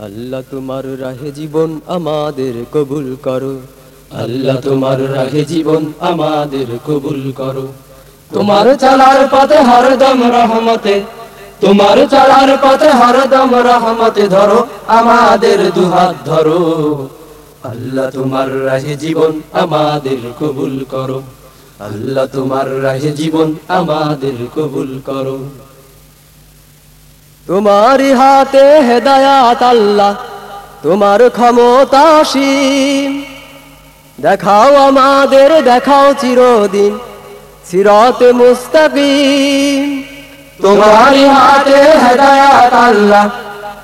আল্লাহ তোমার রাহে জীবন আমাদের কবুল করো। আল্লাহ তোমার রাহে জীবন আমাদের কবুল করো। তোমার চলার পথে হরদম রহমতে, তোমার চলার পথে হরদম রহমতে ধরো, আমাদের দুহাত ধরো। আল্লাহ তোমার রাহে জীবন আমাদের কবুল করো। আল্লাহ তোমার রাহে জীবন আমাদের কবুল করো। তোমারই হাতে হেদায়াত আল্লাহ, তোমার ক্ষমতা সীম দেখাও আমাদের, দেখাও চিরদিন, সিরত মুস্তাকিম। তোমারই হাতে হেদায়াত আল্লাহ,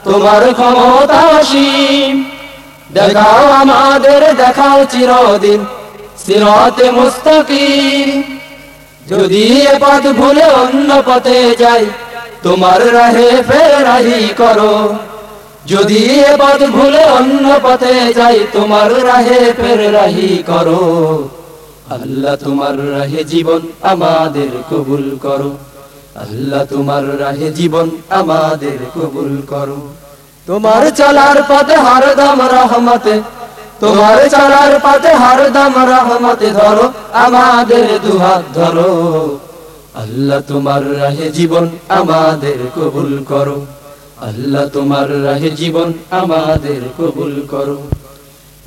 তোমার ক্ষমতা সীম দেখাও আমাদের, দেখাও চিরদিন, সিরতে মুস্তাকিম। যদি এ পথ ভুলে অন্য পথে যাই তোমার রাহে ফের রাহি করো। যদি এ পথ ভুলে অন্য পথে যাই, তোমার রাহে ফের রাহি করো। আল্লাহ তোমার রাহে জীবন আমাদের কবুল করো। আল্লাহ তোমার রাহে জীবন আমাদের কবুল করো। তোমার চলার পথে হরদম রহমতে, তোমার চলার পথে হরদম রহমতে ধরো, আমাদের দুহাত ধরো। আল্লাহ তোমার রাহে জীবন আমাদের কবুল করো। আল্লাহ তোমার রাহে জীবন আমাদের কবুল করো।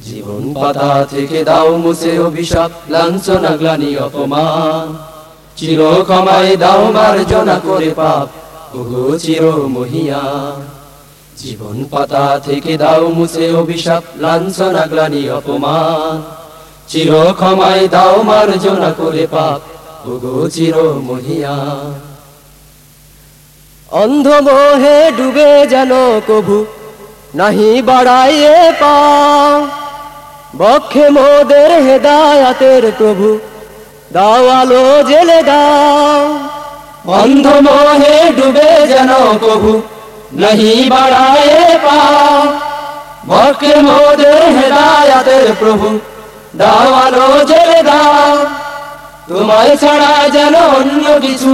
জীবন পাতা থেকে দাও মুছে অভিশাপ, লাঞ্ছনা, গ্লানি, অপমান। চির ক্ষমায় দাও মার্জনা করে পাপ ওগো চির মহিয়ান জীবন পাতা থেকে দাও মুছে অভিশাপ, লাঞ্ছনা, গ্লানি, অপমান। চির ক্ষমায় দাও মার্জনা করে পাপ ওগো চির মহিয়ান অন্ধ মোহে ডুবে যেন কভু নাহি বাড়াইয়ে পা। বক্ষে মোদের হেদায়াতের প্রভু দাও আলো জেলে দাও। অন্ধ মোহে ডুবে যেন কভু নাহি বাড়াইয়ে পা। বক্ষে মোদের হেদায়াতের প্রভু দাও আলো জেলে দাও। তোমায় ছাড়া যেন অন্য কিছু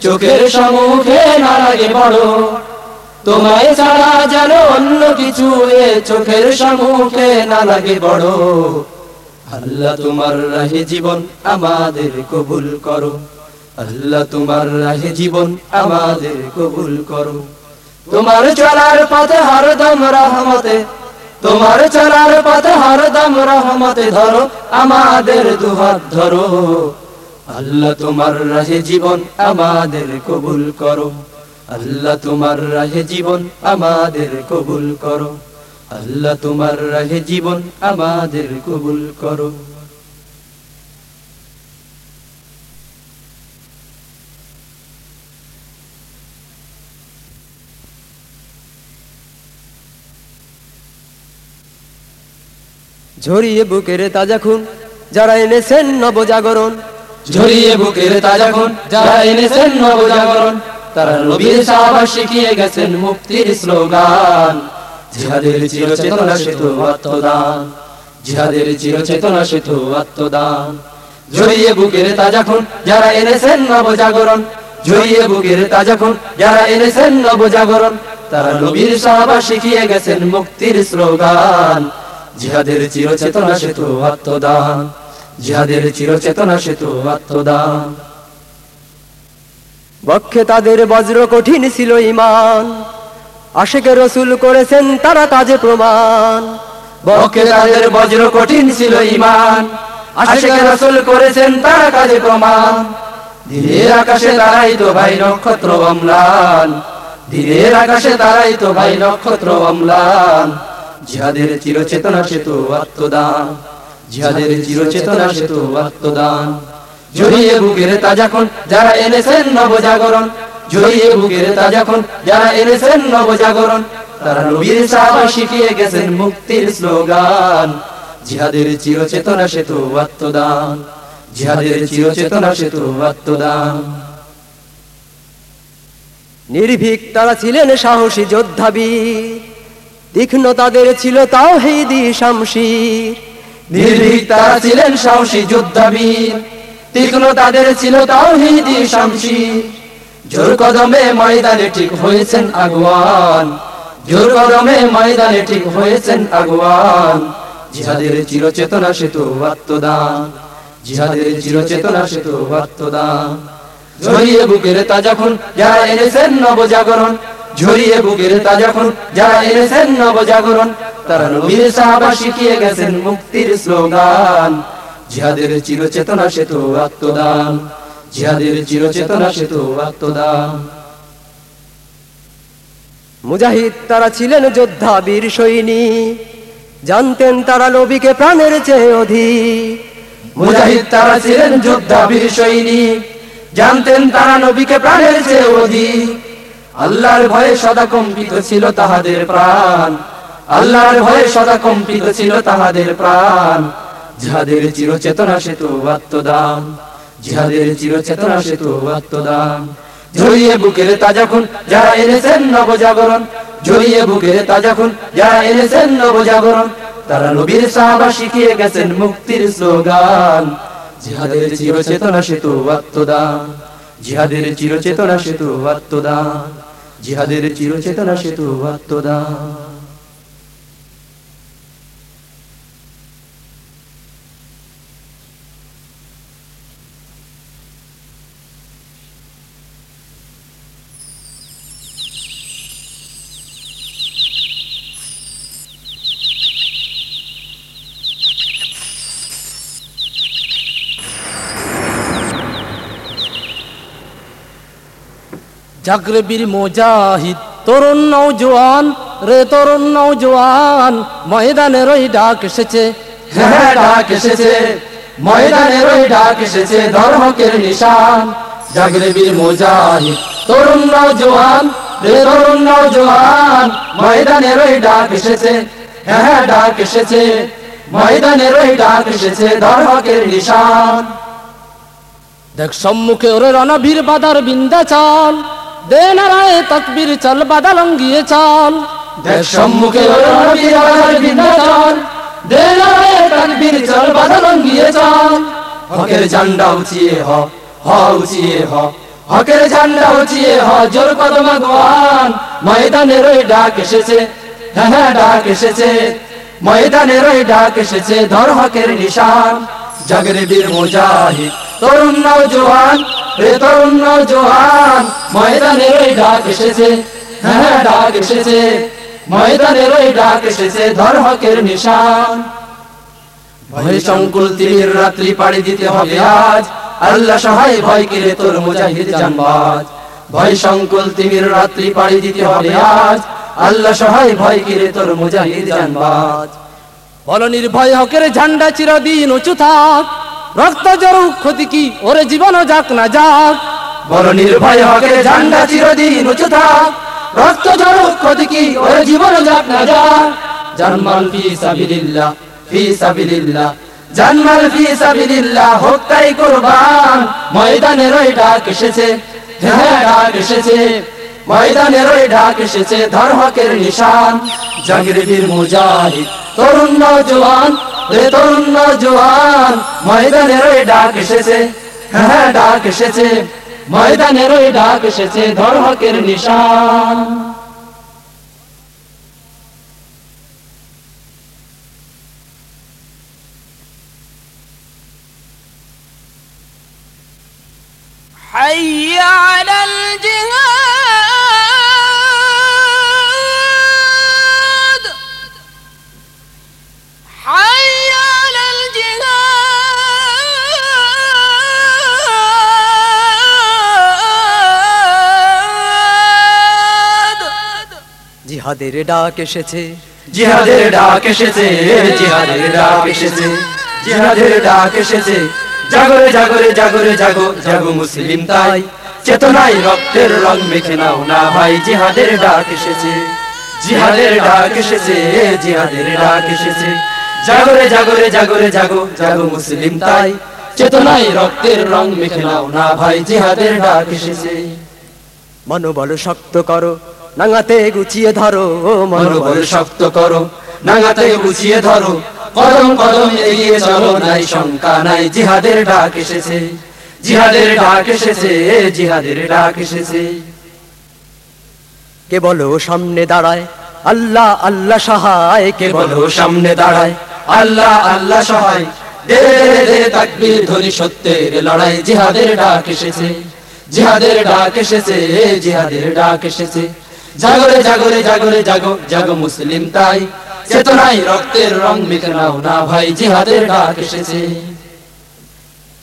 চোখের সম্মুখে না লাগে বড় তোমায় ছাড়া যেন অন্য কিছু চোখের সম্মুখে না লাগে বড় আল্লাহ তোমার রাহে জীবন আমাদের কবুল করো। আল্লাহ তোমার রাহে জীবন আমাদের কবুল করো। তোমার চলার পথে হরদম রহমতে তোমার চলার পথে হরদম রহমতে ধরো, আমাদের দুহাত ধরো। আল্লাহ তোমার রাহে জীবন আমাদের কবুল করো। আল্লাহ তোমার রাহে জীবন আমাদের কবুল করো। আল্লাহ তোমার রাহে জীবন আমাদের কবুল করো। ঝরিয়ে বুকের তাজা খুন, যারা এনেছেন নবজাগরণ। ঝরিয়ে বুকের তাজা খুন, যারা এনেছেন নবজাগরণ, তারা নবীর সাহাবা শিখিয়ে গেছেন মুক্তির স্লোগান। জিহাদের চির চেতনা সেতু আত্মদান, জিহাদের চির চেতনা সেতু আত্মদান। ঝরিয়ে বুকের তাজা খুন, যারা এনেছেন নবজাগরণ, ঝরিয়ে বুকের তাজা খুন, যারা এনেছেন নবজাগরণ, তারা নবীর সাহাবা শিখিয়ে গেছেন মুক্তির স্লোগান। জিহাদের চির চেতনা সেতু আত্মদান। জিহাদের চির চেতনা সেতু আত্মদান। বক্ষে তাদের বজ্র কঠিন ছিল ইমান আশেকে রসুল করেছেন তারা কাজে প্রমাণ। বক্ষে তাদের বজ্র কঠিন ছিল ইমান আশেকে রসুল করেছেন তারা কাজে প্রমাণ। দিনের আকাশে তারাই তো ভাই নক্ষত্র অম্লান। দিনের আকাশে তারাই তো ভাই নক্ষত্র অম্লান। জিহাদের চির চেতনা সেতু আত্মদান। জিহাদের চির চেতনা সেতু আত্মদান। জড়িয়ে বুকের তাজাখন যারা এনেছেন নবজাগরণ। জড়িয়ে বুকের তাজাখন যারা এনেছেন নবজাগরণ। তারা নবীর সাহাবা শিখিয়ে গেছেন মুক্তির স্লোগান। জিহাদের চির চেতনা সেতু আত্মদান। জিহাদের চির চেতনা সেতু আত্মদান। নির্ভীক তারা ছিলেন সাহসী যোদ্ধাবীর। তীক্ষ্ণ তাদের ছিল তাও হেদি শামশির। নির্ভীক তারা ছিলেন সাহসী যোদ্ধাবীর। তীক্ষ্ণ তাদের ছিল তাও হেদি শামশির। জোর কদমে ময়দানে ঠিক হয়েছেন আগুয়ান। জোর কদমে ময়দানে ঠিক হয়েছেন আগুয়ান। জিহাদের চিরচেতনা সেতু আত্মদান। জিহাদের চিরচেতনা সেতু আত্মদান। ঝরিয়ে বুকের তা যখন যারা এনেছেন নবজাগরণ। ঝরিয়ে বুকের তা যখন যারা এনেছেন নবজাগরণ, তারা নবীর সাহাবা শিখিয়ে গেছেন মুক্তির স্লোগান। জিহাদের চিরচেতনা সেতু আত্মদান জিহাদের চিরচেতনা সেতু আত্মদান মুজাহিদ তারা ছিলেন যোদ্ধা, বীর সৈনিক জানতেন তারা নবীকে প্রাণের চেয়ে অধিক। মুজাহিদ তারা ছিলেন যোদ্ধা, বীর সৈনিক জানতেন তারা নবীকে প্রাণের চেয়ে অধিক। আল্লাহর ভয়ে সদা কম্পিত ছিল তাহাদের প্রাণ। আল্লাহর ভয়ে সদা কম্পিত ছিল তাহাদের প্রাণ। জিহাদের চিরচেতনা সেতু আত্মদান জিহাদের চিরচেতনা সেতু আত্মদান ঝরিয়ে বুকের তা যখন যারা এনেছেন নবজাগরণ। ঝরিয়ে বুকের তা যখন যারা এনেছেন নবজাগরণ। তারা নবীর সাহাবা শিখিয়ে গেছেন মুক্তির স্লোগান। জিহাদের চিরচেতনা সেতু আত্মদান জিহাদের চিরচেতনা সেতু আত্মদান জিহাদের চিরচেতনা সেতু আত্মদান জাগরে বীর মোজাহিদ তরুণ নৌজওয়ান রে তরুণ নৌজওয়ান ময়দানের ওই ডাক এসেছে হ্যাঁ ডাক এসেছে। ময়দানের ওই ডাক এসেছে ধর্মকের নিশান। জাগরে বীর মুজাহিদ তরুণ নওজোয়ান রে তরুণ নওজোয়ান ময়দানের ওই ডাক এসেছে। হ্যাঁ ডাক এসেছে। ময়দানের ওই ডাক এসেছে ধর্মকের নিশান। দেখ সম্মুখে ওরে রণবীর বাদার বিন্দা চাল দে নারায় তকবীর চল বাদা লঙ্গিয়ে চাল। দেখ সম্মুখে ওই রণবীর বাজার বিন্ধ্যাচল দে নারায়ে তাকবীর চল বাদলন গিয়ে চল। হকের ঝান্ডা উঁচিয়ে হ হ উঁচিয়ে হ। হকের ঝান্ডা উঁচিয়ে হ, জোর কদম আগুয়ান। ময়দানের ওই ডাক এসেছে হ্যাঁ হ্যাঁ ডাক এসেছে। ময়দানের ওই ডাক এসেছে, ধর হকের নিশান। জাগরে বীর মুজাহিদ, তরুণ নওজোয়ান। তরুণ নওজোয়ান ময়দানের ওই ডাক এসেছে। হ্যাঁ হ্যাঁ ডাক এসেছে। ময়দানের ওই ডাক এসেছে, ধর হকের নিশান। ভয় সংকুল তীর রাত্রি পাড়ি দিতে হবে আজ। আল্লাহ সহায় ভয় কেড়ে তোর মুজাহিদ জানবাজ। ভয় সংকুল তিমির রাত্রি পাড়ি দিতে হবে আজ। আল্লাহ সহায় ভয় কেড়ে তোর মুজাহিদ জানবাজ। বল, নির্ভয় হকের ঝান্ডা চিরদিন উঁচু থাক। রক্ত জরুক ক্ষতি কি? ওরে জীবন যাক না যাক। বড় নির্ভয় হকের ঝান্ডা চিরদিন উঁচু থাক। রক্ত ঝরুক ক্ষতি কি? ওর জীবন যাক না যাক। জানমাল ফি সাবিলিল্লাহ ফি সাবিলিল্লাহ। জানমাল ফি সাবিলিল্লাহ, হোক তাই কুরবান। ময়দানের ওই ডাক হ্যাঁ ডাক এসেছে। ময়দানের ওই ডাক এসেছে ধর হকের নিশান জাগরে বীর মুজাহিদ তরুণ নওজোয়ান রে তরুণ নওজোয়ান ময়দানের ওই ডাক এসেছে হ্যাঁ ডাক এসেছে ময়দানের ওই ডাক এসেছে ধর হকের নিশান حي على الجهاد জিহাদের ডাক এসেছে। জিহাদের ডাক এসেছে জিহাদের ডাক এসেছে জিহাদের ডাক এসেছে। জাগরে জাগরে জাগরে জাগো জাগো মুসলিম তাই। চেতনায় রক্তের রং মেখে নাও না ভাই জিহাদের ডাক এসেছে। জিহাদের ডাক এসেছে জিহাদের ডাক এসেছে। জাগরে জাগরে জাগরে জাগো জাগো মুসলিম তাই। চেতনায় রক্তের রং মেখে নাও না ভাই জিহাদের ডাক এসেছে। মনোবল শক্ত করো নাঙাতে গুছিয়ে ধরো মনোবল শক্ত করো। নাগাতে গুছিয়ে ধরো। কদম কদম এগিয়ে চলো নাই শঙ্কা নাই জিহাদের ডাক এসেছে। জিহাদের ডাক এসেছে জিহাদের ডাক এসেছে। কে বলো সামনে দাঁড়ায়? আল্লাহ আল্লাহ সহায়। কে বলো সামনে দাঁড়ায়? আল্লাহ আল্লাহ সহায়। দে দে তাকবীর ধ্বনি সত্যের লড়াই। জিহাদের ডাক এসেছে জিহাদের ডাক এসেছে জিহাদের ডাক এসেছে। জাগরে জাগরে জাগরে জাগো জাগো মুসলিম তাই। চেতনায় রক্তের রং মেখে নাও না ভাই জিহাদের ডাক এসেছে।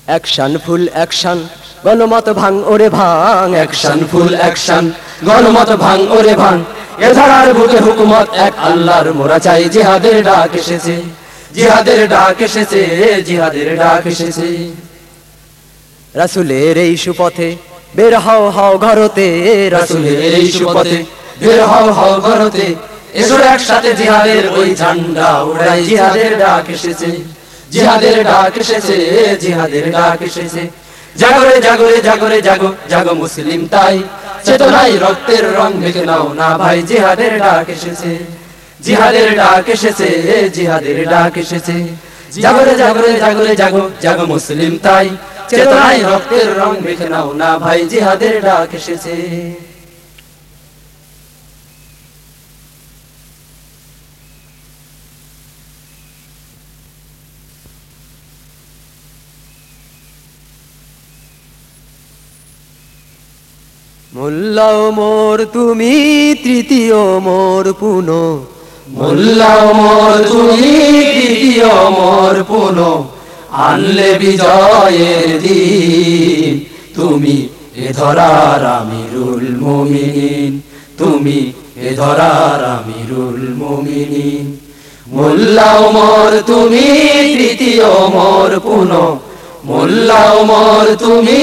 অ্যাকশন ফুল অ্যাকশন গণমত ভাঙ ওরে ভাঙ অ্যাকশন ফুল অ্যাকশন গণমত ভাঙ ওরে ভাঙ। এ ধারার বুকে হুকুমত এক আল্লাহর মোরা চাই জিহাদের ডাক এসেছে। জিহাদের ডাক এসেছে জিহাদের ডাক এসেছে। রাসুলের এই সুপথে বের হও হও ঘরতে রাসুলের এই সুপথে বের হও হও ঘরতে। এসো একসাথে জিহাদের ওই ঝান্ডা উড়াই। জিহাদের ডাক এসেছে, জিহাদের ডাক এসেছে, জিহাদের ডাক এসেছে। জাগরে জাগরে জাগরে, জাগো জাগো মুসলিম তাই। চেতনাই রক্তের রং মেখে নাও না ভাই, জিহাদের ডাক এসেছে। জিহাদের ডাক এসেছে, জিহাদের ডাক এসেছে। জাগরে জাগরে জাগরে, জাগো জাগো মুসলিম তাই। চেতনাই রক্তের রং মেখে নাও না ভাই, জিহাদের ডাক এসেছে। মোল্লাও মোর তুমি তৃতীয় মোর পুনো। মোল্লা মোর তুমি দ্বিতীয় মোর পুনো। আনলে বিজয়ের দিন। তুমি এ ধরার আমিরুল মুমিনিন। তুমি এ ধরার আমিরুল মুমিনিন। মোল্লা মোর তুমি তৃতীয় মোর পুনো। মোল্লা মোর তুমি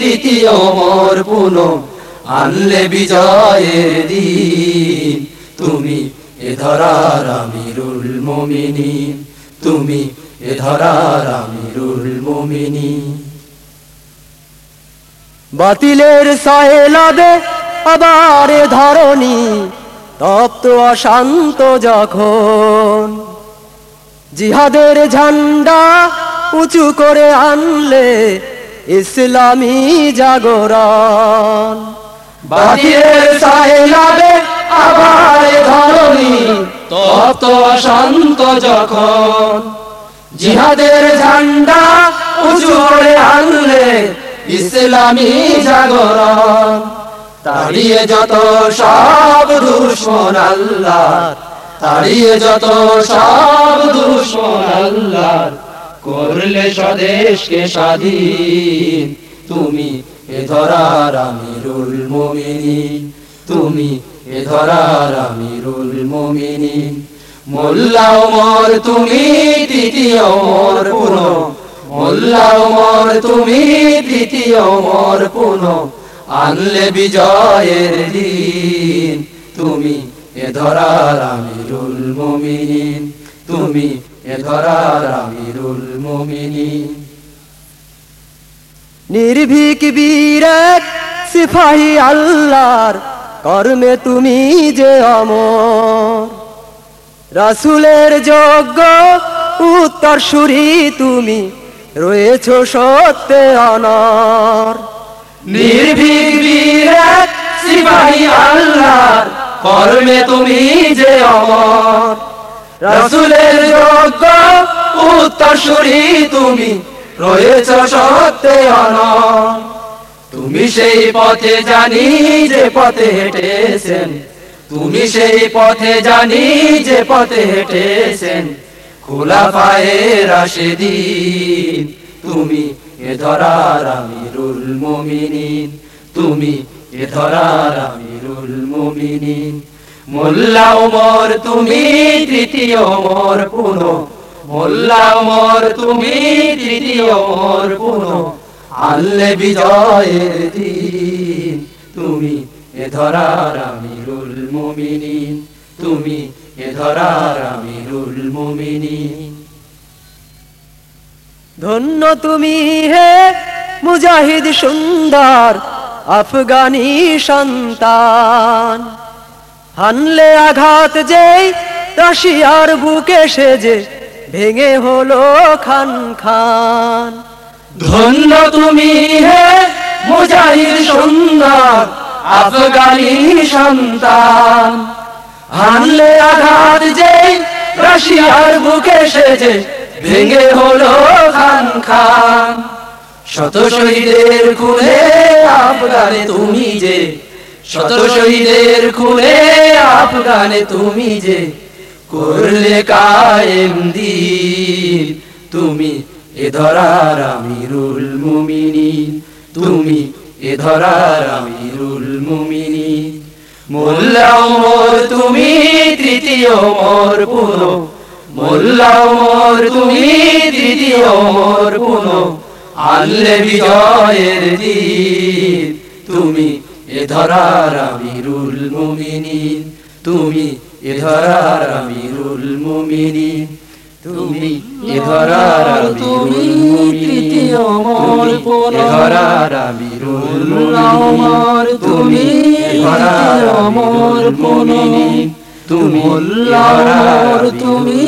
তৃতীয় মোর পুনো। আনলে বিজয়ের দিন। তুমি এ ধরার আমিরুল মুমিনিন। তুমি এ ধরার আমিরুল মুমিনিন। বাতিলের সহেলাবে আবার ধরণী তপ্ত অশান্ত যখন জিহাদের ঝান্ডা উঁচু করে আনলে ইসলামী জাগরণ। জিহাদের ঝান্ডা উঁচু করে আনলে ইসলামী জাগরণ। তাড়িয়ে যত সব দুশ্মন আল্লাহ তাড়িয়ে যত সব দুশ্মন আল্লাহ করলে স্বদেশকে স্বাধীন। তুমি এ ধরার আমিরুল মুমিনিন, তুমি এ ধরার আমিরুল মুমিনিন। মোল্লা ওমর, তুমি তৃতীয় ওমর পুনো। মোল্লা ওমর, তুমি তৃতীয় ওমর পুনো। আনলে বিজয়ের দিন, তুমি এ ধরার আমিরুল মুমিনিন, তুমি এ ধরার আমিরুল মুমিনিন। নির্ভীক বীর সিপাহী আল্লাহর কর্মে তুমি যে অমর। রাসুলের যোগ্য উত্তর সুরি তুমি, রয়েছ সত্যে অনর। নির্ভীক বীর সিপাহী আল্লাহর কর্মে তুমি যে অমর। রাসূলের যোগ্য উত্তরসূরি তুমি রয়েছ সত্যে অনর তুমি সেই পথে জানি যে পথে হেঁটেছেন। তুমি সেই পথে জানি যে পথে হেঁটেছেন। খোলা পায়ে রাশেদিন, তুমি এ ধরার আমিরুল মুমিনিন। তুমি এ ধরার আমিরুল মুমিনিন। মোল্লা ওমর, তুমি তৃতীয় ওমর পুনো ওমর তুমি তৃতীয় আনলে বিজয়ের দিন। তুমি এ ধরার আমিরুল মুমিনিন। তুমি এ ধরার আমিরুল মুমিনিন। ধন্য তুমি হে মুজাহিদ সুন্দর, আফগানি সন্তান। হানলে আঘাত যেই রাশিয়ার বুকে ভেঙে হলো খান খান। ধন্য তুমি হে মুজাহিদ সুন্দর, আফগানি সন্তান। হানলে আঘাত যে রাশিয়ার বুকে সেজে ভেঙে হলো খান খান। শত শহীদের খুলে আফগানে তুমি যে, শত শহীদের খুলে আফগানে তুমি যে করলে কায়েম দিন। তুমি এ ধরার আমিরুল মুমিনিন। তুমি এ ধরার আমিরুল মুমিনিন। মোল্লা ওমর, তুমি তৃতীয় মোর পুনো। মোল্লা ওমর, তুমি তৃতীয় মোর পুনো। আনলে বিজয়ের দিন। তুমি এ ধরার আমিরুল মুমিনিন। তুমি এ ধরার আমিরুল মুমিনিন। তুমি এ ধরার তুমি তৃতীয় মোর পুনো এ ধরার আমিরুল মুমিনিন। তুমি ধরার মোর পুনো তুমি মোর তুমি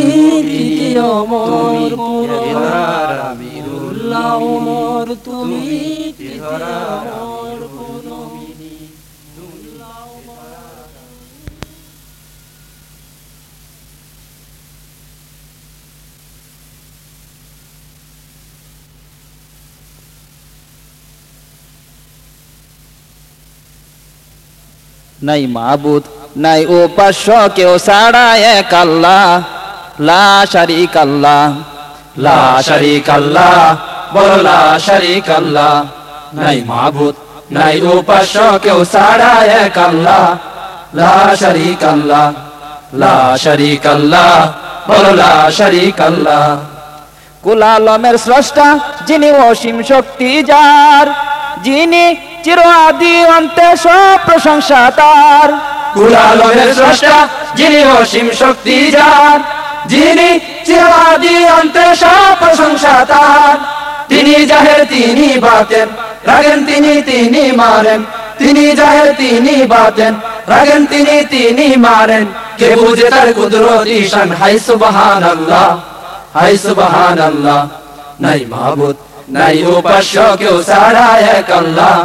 তৃতীয় মোর পুনো এ ধরার আমিরুল মোর তুমি তৃতীয় মোর পুনো নাই মাবুদ, নাই উপাস্য কেউ ছাড়া এক আল্লাহ। লা শারিক আল্লাহ লা শারিক আল্লাহ বলো লা শারিক আল্লাহ নাই মাবুদ, নাই উপাস্য কেউ ছাড়া এক আল্লাহ। লা শারিক আল্লাহ লা শারিক আল্লাহ বলো লা শারিক আল্লাহ কুলালমের স্রষ্টা, যিনি অসীম শক্তি যার, যিনি চির আদি অন্তে প্রশংসা তার। কুলালয়ের স্রষ্টা, যিনি অসীম শক্তি যান যিনি চিরাদি অন্তে সব প্রশংসা তার। তিনি জাহের তিনি বাতেন, রাগেন, তিনি তিনি মারেন। তিনি জাহের তিনি বাতেন, রাগেন, তিনি তিনি মারেন। কে বুঝে তার কুদরতি শান? হাই সুবহান আল্লাহ হাই সুবহান আল্লাহ নাই মাহবুদ, নাই উপাস্য, কেউ সারা এক আল্লাহ।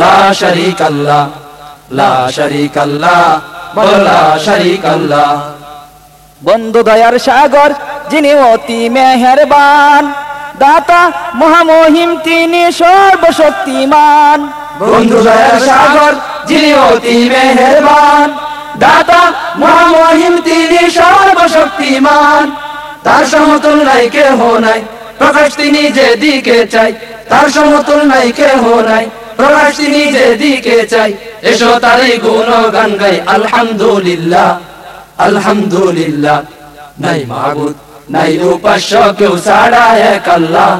লা শরীক আল্লাহ লা শরীক আল্লাহ বলো শরীক আল্লাহ বন্ধু দয়ার সাগর যিনি অতি মেহেরবান দাতা মহামহিম তিনি সর্বশক্তিমান। বন্ধু দয়ার সাগর যিনি অতি মেহেরবান দাতা মহামহিম তিনি সর্বশক্তিমান। তার সমতুল নাই কেহ নাই প্রকাশ তিনি যেদিকে চাই তার সমতুল নাই কেহ নাই। প্রকাশ তিনি যেদিকে চাই। এসো তারই গুণ গান গাই। আলহামদুলিল্লাহ আলহামদুলিল্লাহ। নাই মাগুদ নাই উপাস্য কেউ সাড়া এক আল্লাহ।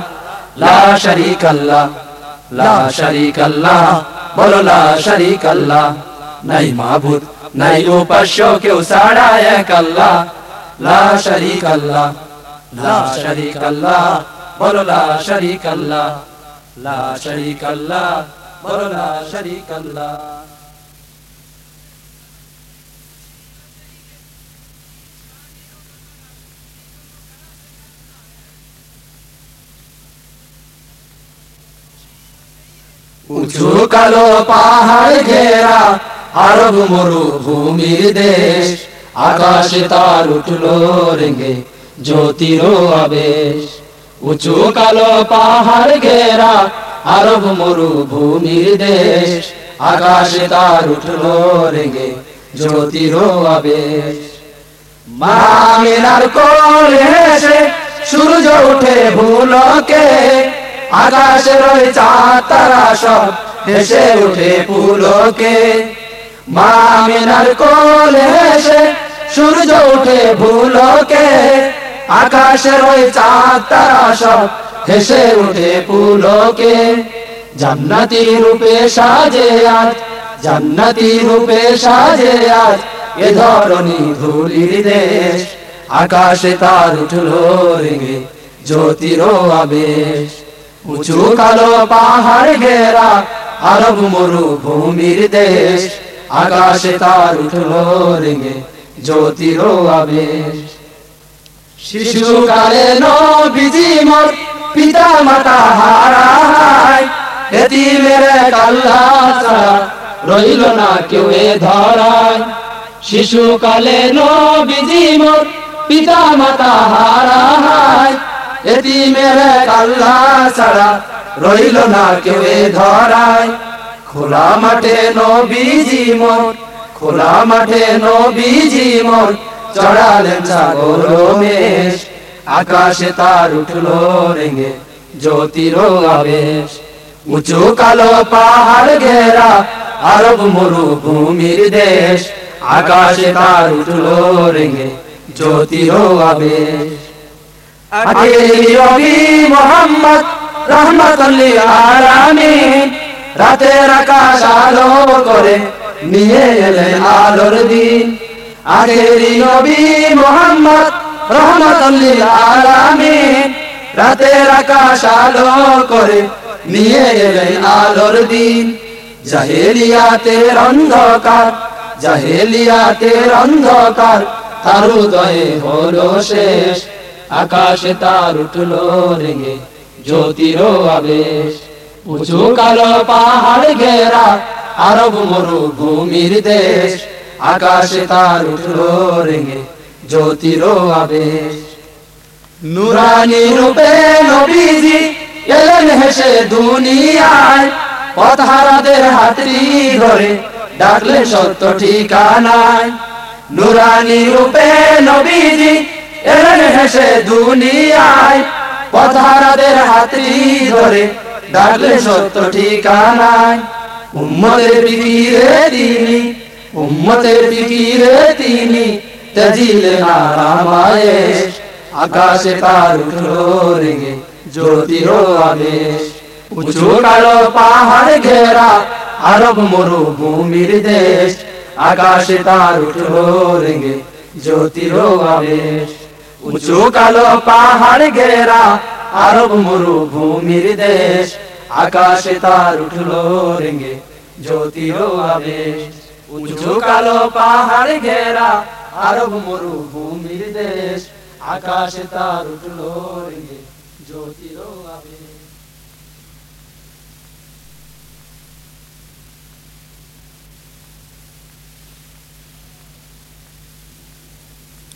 লা শরীক আল্লাহ লা শরীক আল্লাহ বলো লা শরীক আল্লাহ নাই মাবুদ, নাই উপাস্য কেউ সাড়া এক আল্লাহ। লা শরীক আল্লাহ লা শরীক আল্লাহ বলো লা শরীক আল্লাহ লা শরীক আল্লাহ বলো লা শরীক আল্লাহ উঁচু কালো পাহাড় ঘেরা আরব মরুভূমির দেশ, আকাশে তার উঠল রেঙ্গে জ্যোতির আবেশ। উঁচু কালো পাহাড় ঘেরা আরব মরুভূমির দেশ, আকাশে তার উঠল রেঙ্গে জ্যোতির মামিনার কোলে সূর্য উঠে ভুলকে আকাশের ওই চাঁদ, তারা সব হেসে উঠে পুলকে মামিনার কোলে এসে সূর্য উঠে ভুলকে আকাশের ওই চাঁদ, তারা সব হেসে উঠে পুলকে। জান্নাতি রূপে সাজে আজ, জান্নাতি রূপে সাজে আজ এ ধরনী ধুলির দেশ। আকাশে তার উঠল রেগে জ্যোতির আবেশ। উঁচু কালো পাহাড় ঘেরা আরব মরুভূমির দেশ। আকাশে তার উঠল রেগে জ্যোতির আবেশ। শিশুকালে নবীজি মোর পিতা মাতা হারায় এতিমের কাল্লা রইল না কেউ এ ধরায় শিশুকালে নবীজি মোর পিতা মাতা হারায় এতিমের আল্লাহ ছাড়া রইল না কেউ এ ধরায় খোলা মাঠে নবীজি মোর, খোলা মাঠে নবীজি মোর, চড়ালেন সাগর মেষ আকাশে তার উঠল রেঙে, জ্যোতির আবেশ। উঁচু কালো পাহাড় ঘেরা আরব মরুভূমির দেশ। আকাশে তার উঠল রেঙে, জ্যোতির আবেশ। মোহাম্মদ রহমতুল্লিল আলামিন, রাতের আকাশ আলো করে, নিয়ে এলেন আলোর দিন। আখেরি নবী মোহাম্মদ রহমতুল্লিল আলামিন। রাতের আকাশ আলো করে নিয়ে এলেন আলোর দিন। জাহেলিয়াতের অন্ধকার জাহেলিয়াতের অন্ধকার, তার উদয়ে হলো শেষ। আকাশে তার উঠল রেঙে জ্যোতির আবেশ। উঁচু কালো পাহাড় ঘেরা আরব মরুভূমির দেশ। আকাশে তার উঠল রেঙে জ্যোতির আবেশ। নুরানি রূপে নবীজি এলেন হেসে দুনিয়ায়, পথহারাদের হাতরি ধরে ডাকলেন সত্য ঠিকানায়। নুরানি রূপে নবীজি এলেন হেসে দুনিয়ায়, পথহারাদের হাতরি ধরে ডাকলেন সত্য ঠিকানায়। উম্মতের ফিকিরে তিনি, উম্মতের ফিকিরে তিনি তেজিলেন আরামায়েশ আকাশে তার রেগে জ্যোতির আবেশ। উঁচু কালো পাহাড় ঘেরা আরব মরুভূমির দেশ, আকাশে তার উঠল রেগে জ্যোতির আবেশ। উঁচু কালো পাহাড় ঘেরা আরব মরুভূমির দেশ, আকাশে তার রেগে জ্যোতির আবেশ। উঁচু কালো পাহাড় ঘেরা আরব মরুভূমির দেশ, আকাশে তার উঠল রেগে জ্যোতির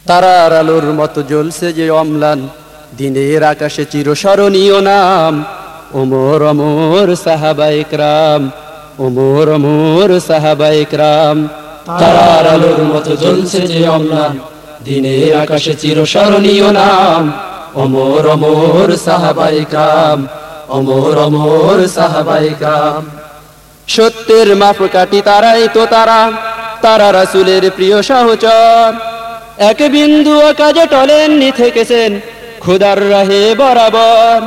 তারার আলোর মতো জ্বলছে যে অম্লান, দিনের আকাশে চিরস্মরণীয় নাম, ওমর অমর সাহাবাইকরাম ওমর অমর সাহাবাইকরাম তারার আলোর মতো জ্বলছে যে অম্লান দিনের আকাশে চিরস্মরণীয় নাম। অমর অমর সাহাবাই কাম, অমর অমর সাহাবাই কাম। সত্যের মাপকাঠি তারাই তো তারা তারা রাসুলের প্রিয় সহচর। এক বিন্দু কাজে টলেননি থেকেছেন খুদার রাহে বরাবর।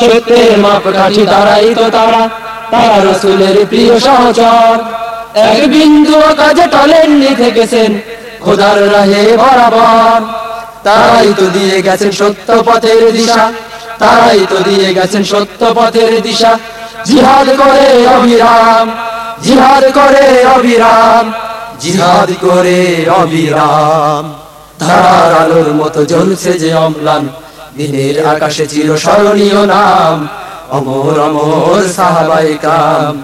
সত্যের মাপ মাপকাঠি তারাই তো তারা তারা রসুলের প্রিয় সহচর। এক বিন্দু কাজে টলেননি থেকেছেন, খোদার রাহে বরাবর। তারাই তো দিয়ে গেছেন সত্য পথের দিশা, তারাই তো দিয়ে গেছেন সত্য পথের দিশা। জিহাদ করে অবিরাম, জিহাদ করে অবিরাম, জিহাদ করে অবিরাম। তারার আলোর মতো জ্বলছে যে অম্লান, দিনের আকাশে চির স্মরণীয় নাম, অমর অমর সাহাবাই কাম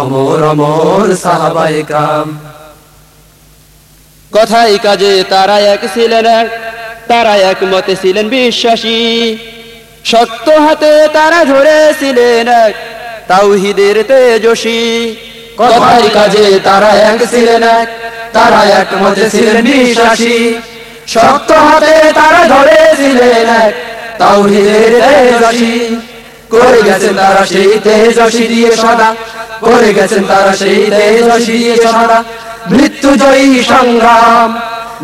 অমর অমর সাহাবাই কাম কথাই কাজে তারা এক ছিলেন এক, তারা একমতে ছিলেন বিশ্বাসী। শক্ত হাতে তারা ধরেছিলেন এক, তাওহিদের তেজস্বী। কথাই কাজে তারা এক ছিলেন এক, তারা একমতে ছিলেন বিশ্বাসী। শক্ত হাতে তারা ধরেছিলেন এক, তাওহীদের তেজস্বী। করে গেছেন তারা সেই তেজস্বী দিয়ে সদা। করে গেছেন তারা সেই তেজস্বী দিয়ে সদা মৃত্যু জয়ী সংগ্রাম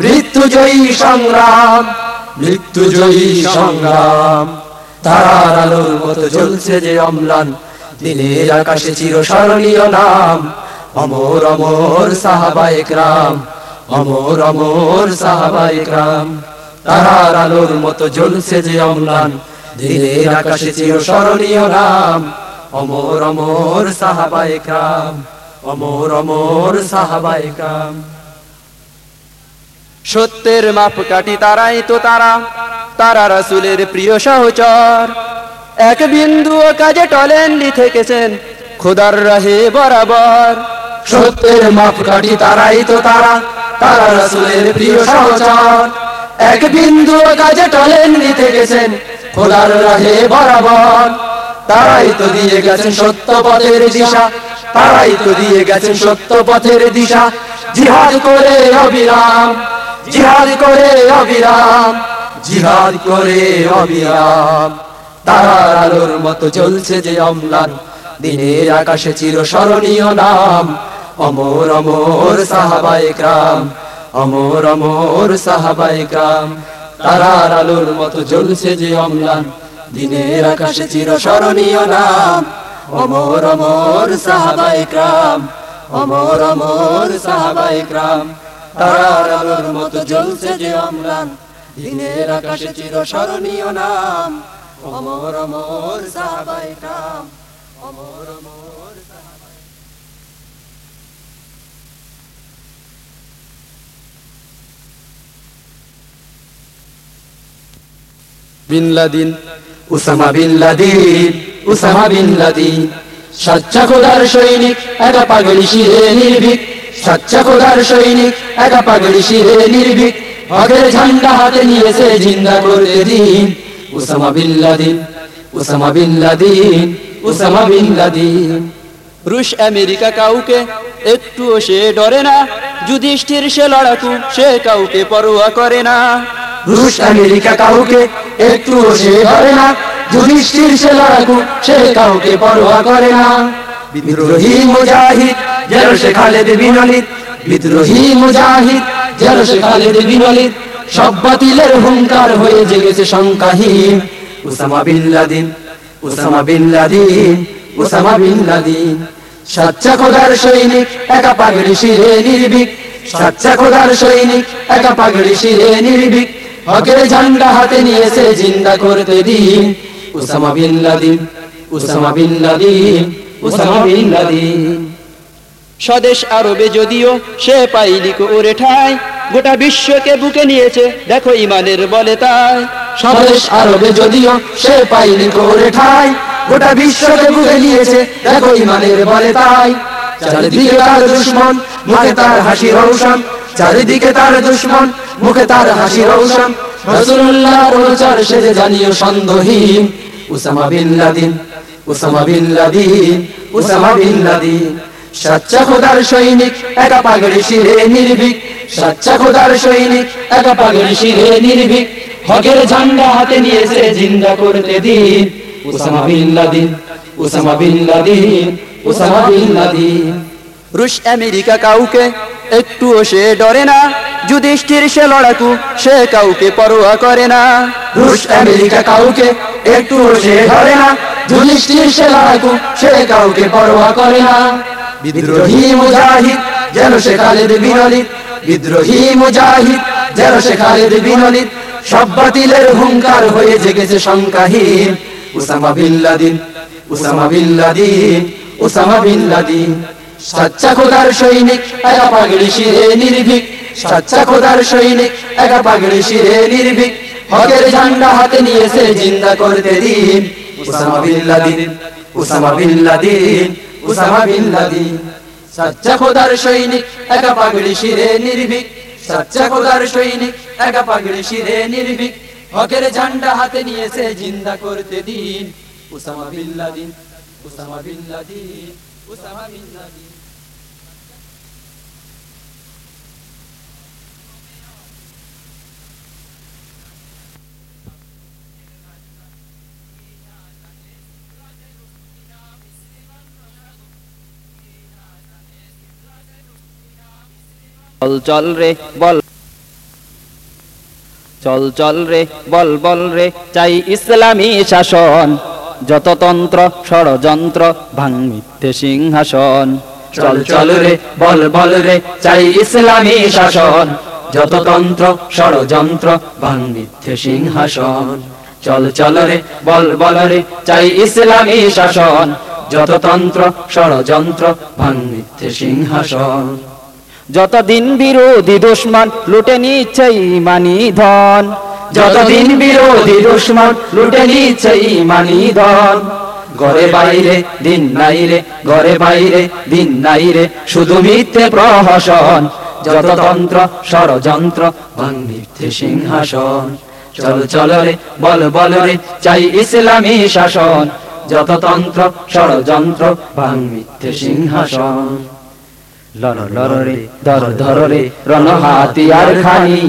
মৃত্যু জয়ী সংগ্রাম মৃত্যু জয়ী সংগ্রাম। তারার আলোর মতো জ্বলছে যে অম্লান, দিনের আকাশে চির স্মরণীয় নাম। অমর অমর সাহাবায়ে রাম অমর অমর সাহাবায়ে রাম তারার আলোর মতো জ্বলছে যে অম্লান, দিনের আকাশে চির স্মরণীয় নাম। অমর অমর সাহাবায়ে রাম অমর অমর সাহাবায়ে রাম সত্যের মাপকাঠি তারাই তো তারা তারা রাসুলের প্রিয় সহচর। এক বিন্দু কাজে টলেনলি থেকেছেন খোদার রাহে বরাবর। সত্যের মাপকাঠি তারাই তো তারা তারা রাসূলের প্রিয় সহচর। এক বিন্দু কাজে টলেন নিতে গেছেন খোদার রাহে বরাবর। তারাই তো দিয়ে গেছেন সত্য পথের দিশা, তারাই তো দিয়ে গেছেন সত্য পথের দিশা। জিহাদ করে অবিরাম, জিহাদ করে অবিরাম, জিহাদ করে অবিরাম। তারার আলোর মতো জ্বলছে যে অম্লান, দিনের আকাশে চির স্মরণীয় নাম। অমর অমর সাহাবায়ে গ্রাম অমর অমর সাহাবায়ে গ্রাম তারার আলোর মতো জ্বলছে যে অম্লান দিনের আকাশে চির স্মরণীয় নাম। অমর অমর সাহাবায়ে গ্রাম অমর অমর সাহাবায়ে গ্রাম তারার আলোর মতো জ্বলছে যে অম্লান। দিনের আকাশে চির স্মরণীয় নাম। অমর অমর সাহাবায়ে গ্রাম অমর অমর bin Laden Osama bin Laden, Osama bin Laden. সচ্চা খোদার সৈনিক, একা পাগড়ি শিরে নির্ভীক। সচ্চা খোদার সৈনিক, একা পাগড়ি শিরে নির্ভীক। হকের ঝান্ডা হাতে নিয়েছে জিন্দা করতে দিন। Osama bin Laden, Osama bin Laden, Osama bin Laden. রুশ আমেরিকা কাউকে একটুও সে ডরে না। যুধিষ্ঠির সে লড়াকু সে কাউকে পরোয়া করে না। রুশ আমেরিকা কাউকে একটু সে ধরে না। যুধিষ্ঠির সে লড়াকু, সে কাউকে পরোয়া করে না। বিদ্রোহী মুজাহিদ যেন সে খালেদ বিনলিত বিদ্রোহী মুজাহিদ যেন সে খালেদ বিনলিত সব বাতিলের হুঙ্কার হয়ে জেগেছে শঙ্কাহীন Osama bin Laden, Osama bin Laden, Osama bin Laden. সাচ্চা খোদার সৈনিক, একা পাগড়ি শিরে নির্ভীক। সাচ্চা খোদার সৈনিক, একা পাগড়ি শিরে নির্ভীক। হকের ঝান্ডা হাতে নিয়েছে জিন্দা করতে দিন। Osama bin Laden Osama bin Laden Osama bin Laden. স্বদেশ আরবে যদিও সে পাইনি ওরে ঠাই গোটা বিশ্বকে বুকে নিয়েছে দেখো ইমানের বলে তাই। স্বদেশ আরবে যদিও সে পাইনি করে ঠাই গোটা বিশ্বকে বুঝে নিয়েছে দেখো ইমানের বলে তাই। চারিদিকে তার দুশ্মন মুখে তার হাসি রৌশন চারিদিকে তার দুশ্মন মুখে তার হাসি রৌশন রসুল্লাহ অনুচার সেজে জানিও সন্দেহহীন Osama bin Laden, Osama bin Laden, Osama bin Laden. খোদার সৈনিক, একা পাগড়ি শিরে নির্ভীক। খোদার সৈনিক, একা পাগড়ি শিরে নির্ভীক। হকের ঝান্ডা হাতে নিয়েছে জিন্দা করতে দিন। Osama bin Laden, Osama bin Laden, Osama bin Laden. রুশ আমেরিকা কাউকে একটুও সে ডরে না। যুধিষ্ঠির সে লড়াকু, সে কাউকে পরোয়া করে না। রুশ আমেরিকা কাউকে, একটু সে ধরে না। যুধিষ্ঠির সে লড়াকু, সে কাউকে পরোয়া করে না। বিদ্রোহী মুজাহিদ, যেন সে খালেদ বিনলিত। বিদ্রোহী মুজাহিদ, যেন সে খালেদ বিনলিত। সব বাতিলের হুঙ্কার হয়ে জেগেছে শঙ্কাহীন। Osama bin Laden, Osama bin Laden, Osama bin Laden. সাচ্চা খোদার সৈনিক, একা পাগড়ি শিরে নির্ভীক। সাচ্চা খোদার সৈনিক, একা পাগড়ি শিরে নির্ভীক। হকের ঝান্ডা হাতে নিয়েছে জিন্দা করতে দিন। Osama bin Laden, Osama bin Laden, Osama bin Laden. সাচ্চা খোদার সৈনিক, একা পাগড়ি শিরে নির্ভীক। সাচ্চা খোদার সৈনিক, একা পাগড়ি শিরে নির্ভীক। হকের ঝান্ডা হাতে নিয়েছে জিন্দা করতে দিন। Osama bin Laden, Osama bin Laden, Osama bin Laden. চল চল রে, বল। চল চল রে, বল বল রে, চাই ইসলামী শাসন। যত তন্ত্র ষড়যন্ত্র ভাঙ মিথ্যে সিংহাসন। চল চল রে, বল বল রে, চাই ইসলামী শাসন। যত তন্ত্র ষড়যন্ত্র ভাঙ মিথ্যে সিংহাসন। চল চল রে, বল বল রে, চাই ইসলামী শাসন। যত তন্ত্র ষড়যন্ত্র ভাঙ মিথ্যে সিংহাসন। যতদিন বিরোধী দুশ্মন লুটে নিচ্ছে ইমানি ধন, যতদিন বিরোধী দুশ্মন লুটে নিচ্ছে ইমানি ধন। ঘরে বাইরে দিন নাই রে, ঘরে বাইরে দিন নাই রে, শুধু মিথ্যে প্রহসন। যত তন্ত্র ষড়যন্ত্র ভাঙ মিথ্যে সিংহাসন। চল চল রে, বল বল রে, চাই ইসলামী শাসন। যত তন্ত্র ষড়যন্ত্র ভাঙ মিথ্যে সিংহাসন। লর লর রে ধর ধর রে রণ হাতিয়ার খানি।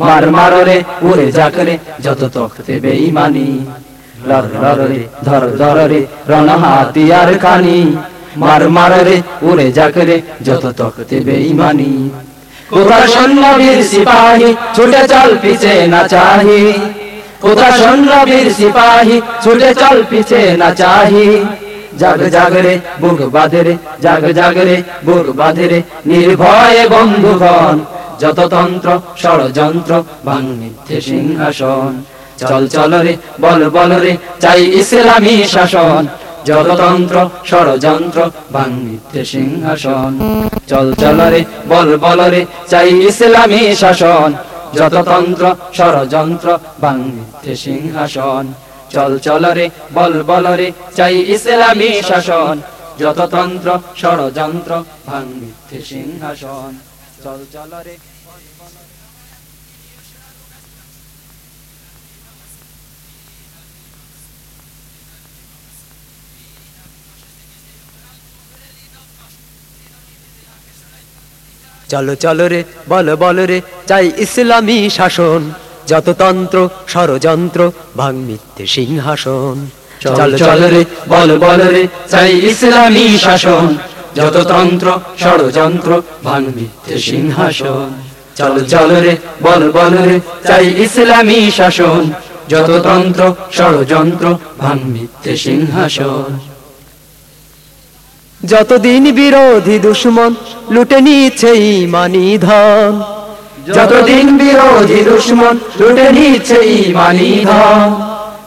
মার মার রে উড়ে যাক রে যত তখতে বেঈমানি লর লর রে ধর ধর রে রণ হাতিয়ার খানি। মার মার রে উড়ে যাক রে যত তখতে বেঈমানি কোথা সৈন্যবীর সিপাহী, ছুটে চল পিছে না চাহি। কোথা সৈন্যবীর সিপাহী, ছুটে চল পিছে না চাহি। জাগ জাগরে বুক বাঁধরে জাগ জাগরে বুক বাঁধরে নির্ভয়ে বন্ধুগণ, যত তন্ত্র ষড়যন্ত্র ভাঙ মিথ্যে সিংহাসন। চল চল রে, বল বল রে, চাই ইসলামী শাসন, যত তন্ত্র ষড়যন্ত্র ভাঙ মিথ্যে সিংহাসন। চল চল রে, বল বল রে, চাই ইসলামী শাসন, যত তন্ত্র ষড়যন্ত্র ভাঙ মিথ্যে সিংহাসন। চল চল রে, বল বল রে, চাই ইসলামী শাসন। যত তন্ত্র ষড়যন্ত্র ভাঙ মিথ্যে সিংহাসন। চল চল রে। চলো চলো রে, বল বল রে, চাই ইসলামী শাসন। যত তন্ত্র ষড়যন্ত্র ভাঙ মিথ্যে সিংহাসন। চল চল রে বল বল রে চাই ইসলামী শাসন। যত তন্ত্র ষড়যন্ত্র ভাঙ মিথ্যে সিংহাসন। চল চল রে বল বল রে চাই ইসলামী শাসন। যত তন্ত্র ষড়যন্ত্র ভাঙ মিথ্যে সিংহাসন। যতদিন বিরোধী দুশ্মন লুটে নিচ্ছে ইমানি ধন যতদিন বিরোধী দুশ্মন লুটে নিচ্ছে ইমানি ধন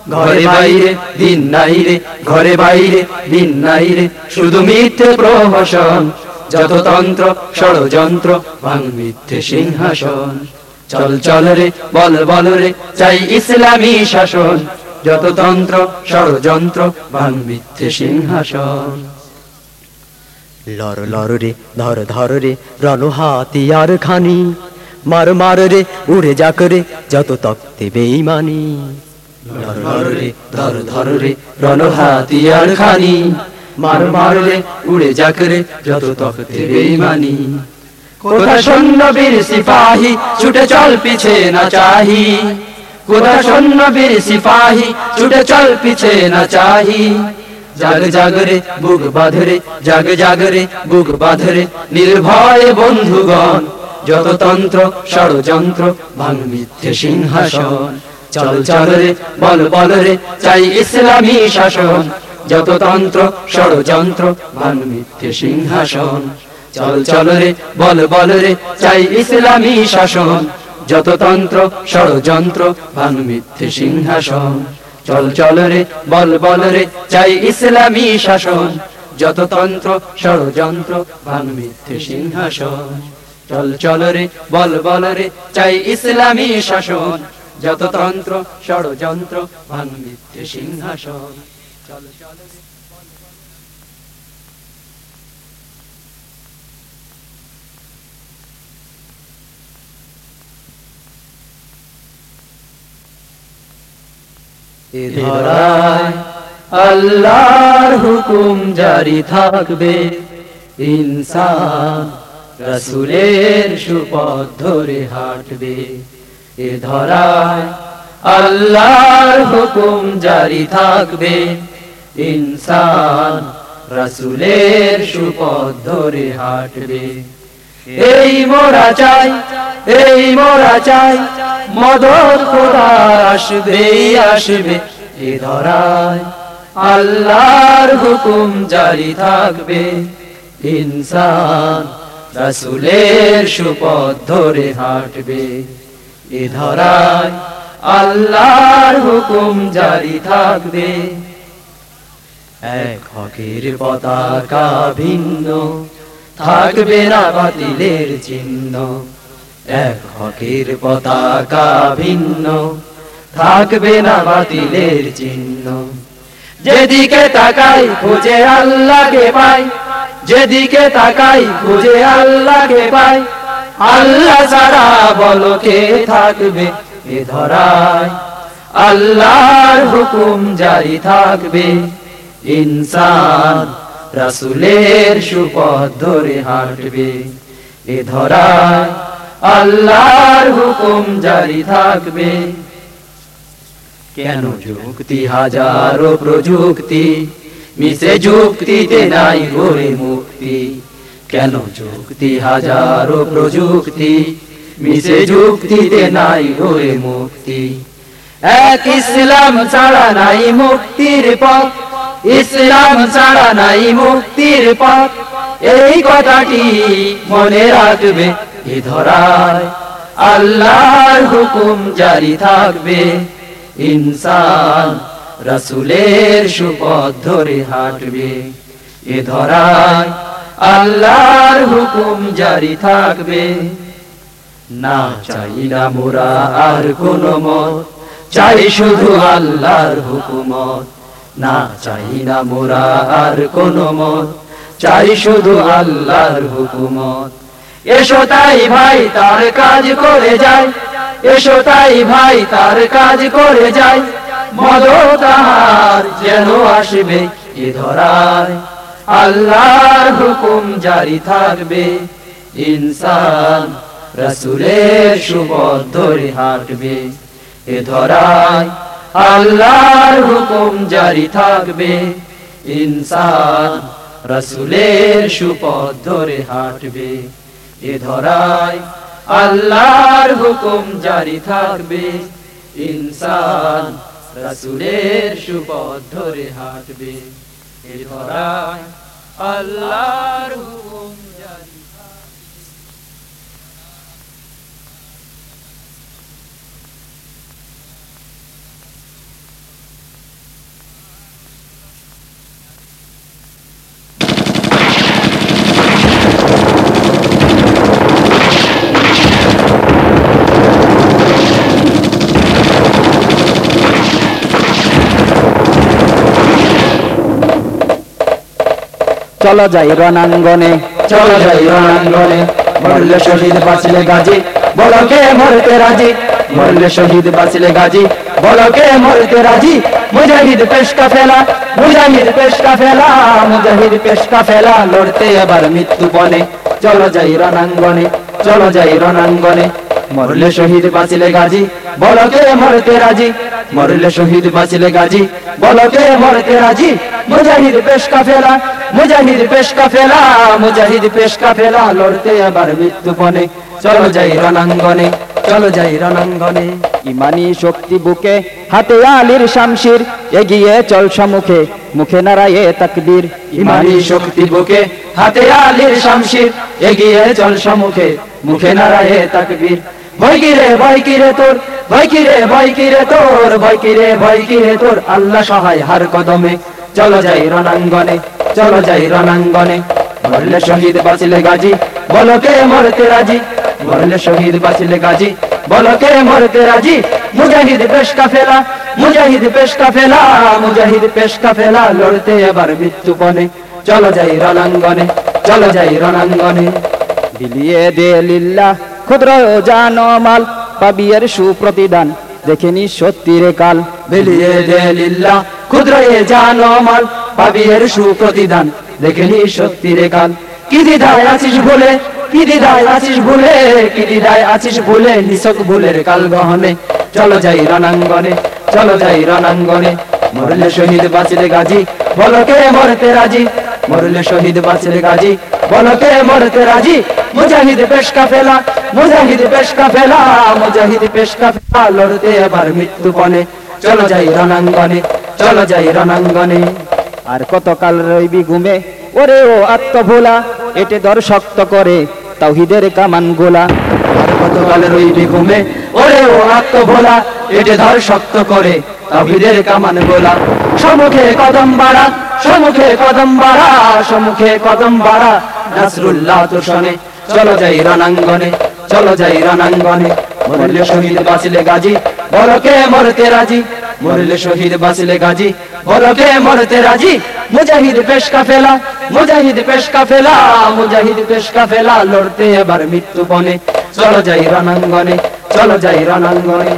ঘরে বাইরে দিন নাই রে, ঘরে বাইরে দিন নাই রে, শুধু মিথ্যে প্রহসন। যত তন্ত্র ষড়যন্ত্র, ভাঙ মিথ্যে সিংহাসন। চল চল রে, বল বল রে, চাই ইসলামী শাসন। যত তন্ত্র ষড়যন্ত্র, ভাঙ মিথ্যে সিংহাসন। লর লর রে, ধর ধর রে, রণ হাতিয়ার খানি। মার মার রে, উড়ে যাক রে, যত তক্তে বেইমানি ধর রে, ধর ধর রে, রণ হাতিয়ার খানি। মার মার রে, উড়ে যাক রে, যত তখতে বেইমানি কোথা সৈন্যবীর সিপাহী, ছুটে চল পিছে না চাহি। কোথা সৈন্যবীর সিপাহী, ছুটে চল পিছে না চাহি। জাগ জাগরে বুক বাঁধরে জাগ জাগরে বুক বাঁধরে নির্ভয়ে বন্ধুগণ। যত তন্ত্র ষড়যন্ত্র ভাঙ মিথ্যে সিংহাসন। চল চল রে, বল বল রে, চাই ইসলামী শাসন। যত তন্ত্র ষড়যন্ত্র ভাঙ মিথ্যে সিংহাসন। চল চল রে, বল বল রে, চাই ইসলামী শাসন। যত তন্ত্র ষড়যন্ত্র ভাঙ মিথ্যে সিংহাসন। চল চল রে, বল বল রে, চাই ইসলামী শাসন। যত তন্ত্র ষড়যন্ত্র ভাঙ মিথ্যে সিংহাসন। চল চল রে, বল বল রে, চাই ইসলামী শাসন। যত তন্ত্র ষড়যন্ত্র ভাঙ সিংহাসন। চল চল আল্লাহর হুকুম জারি থাকবে। ইনসান রসুলের সুপথ ধরে হাঁটবে। এ ধরায় আল্লাহর হুকুম জারি থাকবে। ইনসান রসুলের সুপথ ধরে হাঁটবে। এই মোরা চাই, এই মোরা চাই মদত খোদার আসবে আসবে। এ ধরায় আল্লাহর হুকুম জারি থাকবে। ইনসান রসুলের সুপথ ধরে হাঁটবে। এ ধরায় আল্লাহর হুকুম জারি থাকবে। এক হকের পতাকা ভিন্ন, থাকবে না বাতিলের চিহ্ন। এক হকের পতাকা ভিন্ন, থাকবে না বাতিলের চিহ্ন। যেদিকে তাকাই, খুঁজে আল্লাহকে পাই। যেদিকে তাকাই খুঁজে আল্লাহকে পাই। আল্লাহ ছাড়া বলো কে থাকবে এ ধরায়। আল্লাহর হুকুম জারি থাকবে। ইনসান রাসুলের সুপথ ধরে হাঁটবে এ ধরায়। আল্লাহর হুকুম জারি থাকবে। কেন যুক্তি, হাজারো প্রযুক্তি মিশে যুক্তিতে নাই গোরে মুক্তি। কেন যুক্তি? হাজারো প্রযুক্তি। মিশে যুক্তিতে নাই গোরে মুক্তি। এক ইসলাম ছাড়া নাই মুক্তির পথ। ইসলাম ছাড়া নাই মুক্তির পথ। এই কথাটি মনে রাখবে এ ধরায় আল্লাহর হুকুম জারি থাকবে। ইনসান রাসুলের সুপথ ধরে হাঁটবে। এ ধরায় আল্লাহর হুকুম জারি থাকবে। না চাই না মোরা আর কোন মত, চাই শুধু আল্লাহর হুকুমত না চাই না মোরা আর কোন মত, চাই শুধু আল্লাহর হুকুমত এসো তাই ভাই তার কাজ করে যায় এসো তাই ভাই তার কাজ করে যায় মদ যেন আসবে এ ধরায়। আল্লাহর হুকুম জারি থাকবে। ইনসান রসুলের সুপথ ধরে হাঁটবে। এ ধরায় আল্লাহর হুকুম জারি থাকবে। ইনসান রসুলের সুপথ ধরে হাঁটবে। এ ধরায় আল্লাহর হুকুম জারি থাকবে। ইনসান রসুলের সুপথ ধরে হাঁটবে। এ ধরায় আল্লাহর হুকুম জারি চলো যাই রণাঙ্গনে। চলো যাই রণাঙ্গনে। মরলে শহীদ বাঁচলে গাজী, বলো কে মরতে রাজি? মরলে শহীদ বাঁচলে গাজী, বলো কে মরতে রাজি? মুজাহিদ পেশকা ফেলা, মুজাহিদ পেশকা ফেলা, মুজাহিদ পেশকা ফেলা, লড়তে এবার মৃত্যু বনে। চলো যাই রণাঙ্গনে, চলো যাই রণাঙ্গনে। মরলে শহীদ বাঁচলে গাজী, বলো কে মরতে রাজি? মরলে শহীদ বাঁচলে গাজী, বলো কে মরতে রাজি? মুজাহিদ পেশকা ফেলা মুজাহিদ পেশকা ফেলা মুজাহিদ পেশকা ফেলা লড়তে আবার মৃত্যু পনে চলো যাই রণাঙ্গনে, চলো যাই রণাঙ্গনে। ইমানি শক্তি বুকে, হাতে আলীর শামশির, এগিয়ে চল সম্মুখে মুখে নারায়ে তাকবীর। ইমানি শক্তি বুকে, হাতে আলীর শামশির, এগিয়ে চল সম্মুখে মুখে নারায়ে তাকবীর। ভয় কিরে ভয় কিরে তোর, ভয় কিরে ভয় কিরে তোর, ভয় কিরে ভয় কিরে তোর। আল্লাহ সহায় হার কদমে, চলো যাই রণাঙ্গনে। চলো যাই রণাঙ্গনে। মরলে শহীদ বাঁচলে গাজী, বলো কে মরতে রাজি? মরলে শহীদ বাঁচলে গাজী, বলো কে মরতে রাজি? মুজাহিদ পেশকা ফেলা, মুজাহিদ পেশকা ফেলা, মুজাহিদ পেশকা ফেলা, লড়তে এবার মৃত্যুপণে চলো যাই রণাঙ্গনে, চলো যাই রণাঙ্গনে। বিলিয়ে দে লিল্লাহ ক্ষুদ্র জানো মাল পাবিয়ের সুপ্রতিদান দেখেনি সত্যিরে কাল। বেলিয়ে দে লিল্লাহ ক্ষুদ্র এ জানো মাল পাবি এর সুপ্রতিদান। দেখেনি সত্যি রে কাল কি দিদায় আছিস ভুলে? কি দিদায় আছিস ভুলে? কি দিদায় আছিস ভুলে? নিশক ভুলের কাল গহনে। চলো যাই রণাঙ্গনে, চলো যাই রণাঙ্গনে। মরলে শহীদ বাঁচলে গাজী, বলো কে মরতে রাজি? মরলে শহীদ বাঁচলে গাজী, বলো কে মরতে রাজি? মুজাহিদ পেশকা ফেলা মুজাহিদ পেশকা ফেলা মুজাহিদ পেশকা ফেলা লড়তে এবার মৃত্যুপণে চলো যাই রণাঙ্গনে, চলো যাই রণাঙ্গনে। আর কতকাল রইবি ঘুমে? ওরে ও আত্মভোলা, এটে দর শক্ত করে, তাওহিদের কামান গোলা। আর কতকাল রইবি ঘুমে? ওরে ও আত্মভোলা, এটে ধর শক্ত করে তাহিদের কামান গোলা। সমুখে কদম বাড়া, সমুখে কদম বাড়া, সমুখে কদম বাড়া। নাসরুল্লাহ তোষণে চলো যাই রণাঙ্গনে, চলো যাই রণাঙ্গনে। মরলে শহীদ বাঁচলে গাজী বলো কে মরতে রাজি। মরলে শহীদ বাঁচলে গাজী বলো কে মরতে রাজি। মুজাহিদ পেশ কাফেলা, মুজাহিদ পেশ কাফেলা, মুজাহিদ পেশ কাফেলা, লড়তে এবার মৃত্যু বনে। চলো যাই রণাঙ্গনে, চলো যাই রণাঙ্গনে।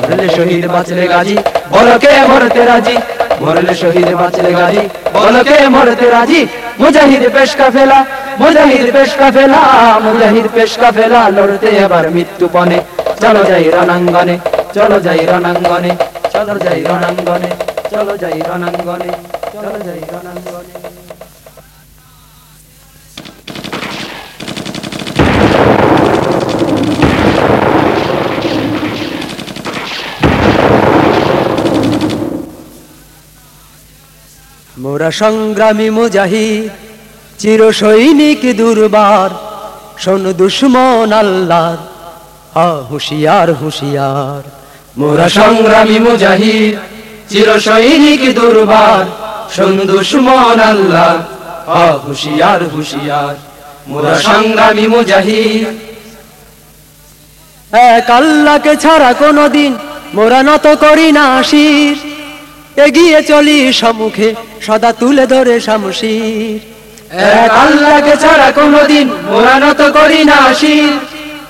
মরলে শহীদ বাঁচলে গাজী বলো কে মরতে রাজি। মরলে শহীদ বাঁচলে গাজী বলো কে মরতে রাজি। মুজাহিদ পেশ কাফেলা, মুজাহিদ পেশ কাফেলা, মুজাহিদ পেশ কাফেলা, লড়তে এবার মৃত্যু পনে চলো যাই রণাঙ্গনে, চলো যাই রণাঙ্গনে। চলো যাই রণাঙ্গনে, চলো যাই রণাঙ্গনে, চলো যাই রণাঙ্গনে। মোরা সংগ্রামী মুজাহিদ চির সৈনিক দুর্বার, শোন দুশ্মন আল্লাহর হুশিয়ার হুশিয়ার। মোরা সংগ্রামী মুজাহিদ চির সৈনিক দুর্বার শোন দুশ্মন আল্লাহ হুশিয়ার হুশিয়ার মোরা সংগ্রামী মুজাহিদ। এক আল্লাহকে ছাড়া কোনোদিন মোরা নত করি না শির এগিয়ে চলি সম্মুখে, সদা তুলে ধরে শামশির। এক আল্লাহকে ছাড়া কোনোদিন মোরা নত করি না শির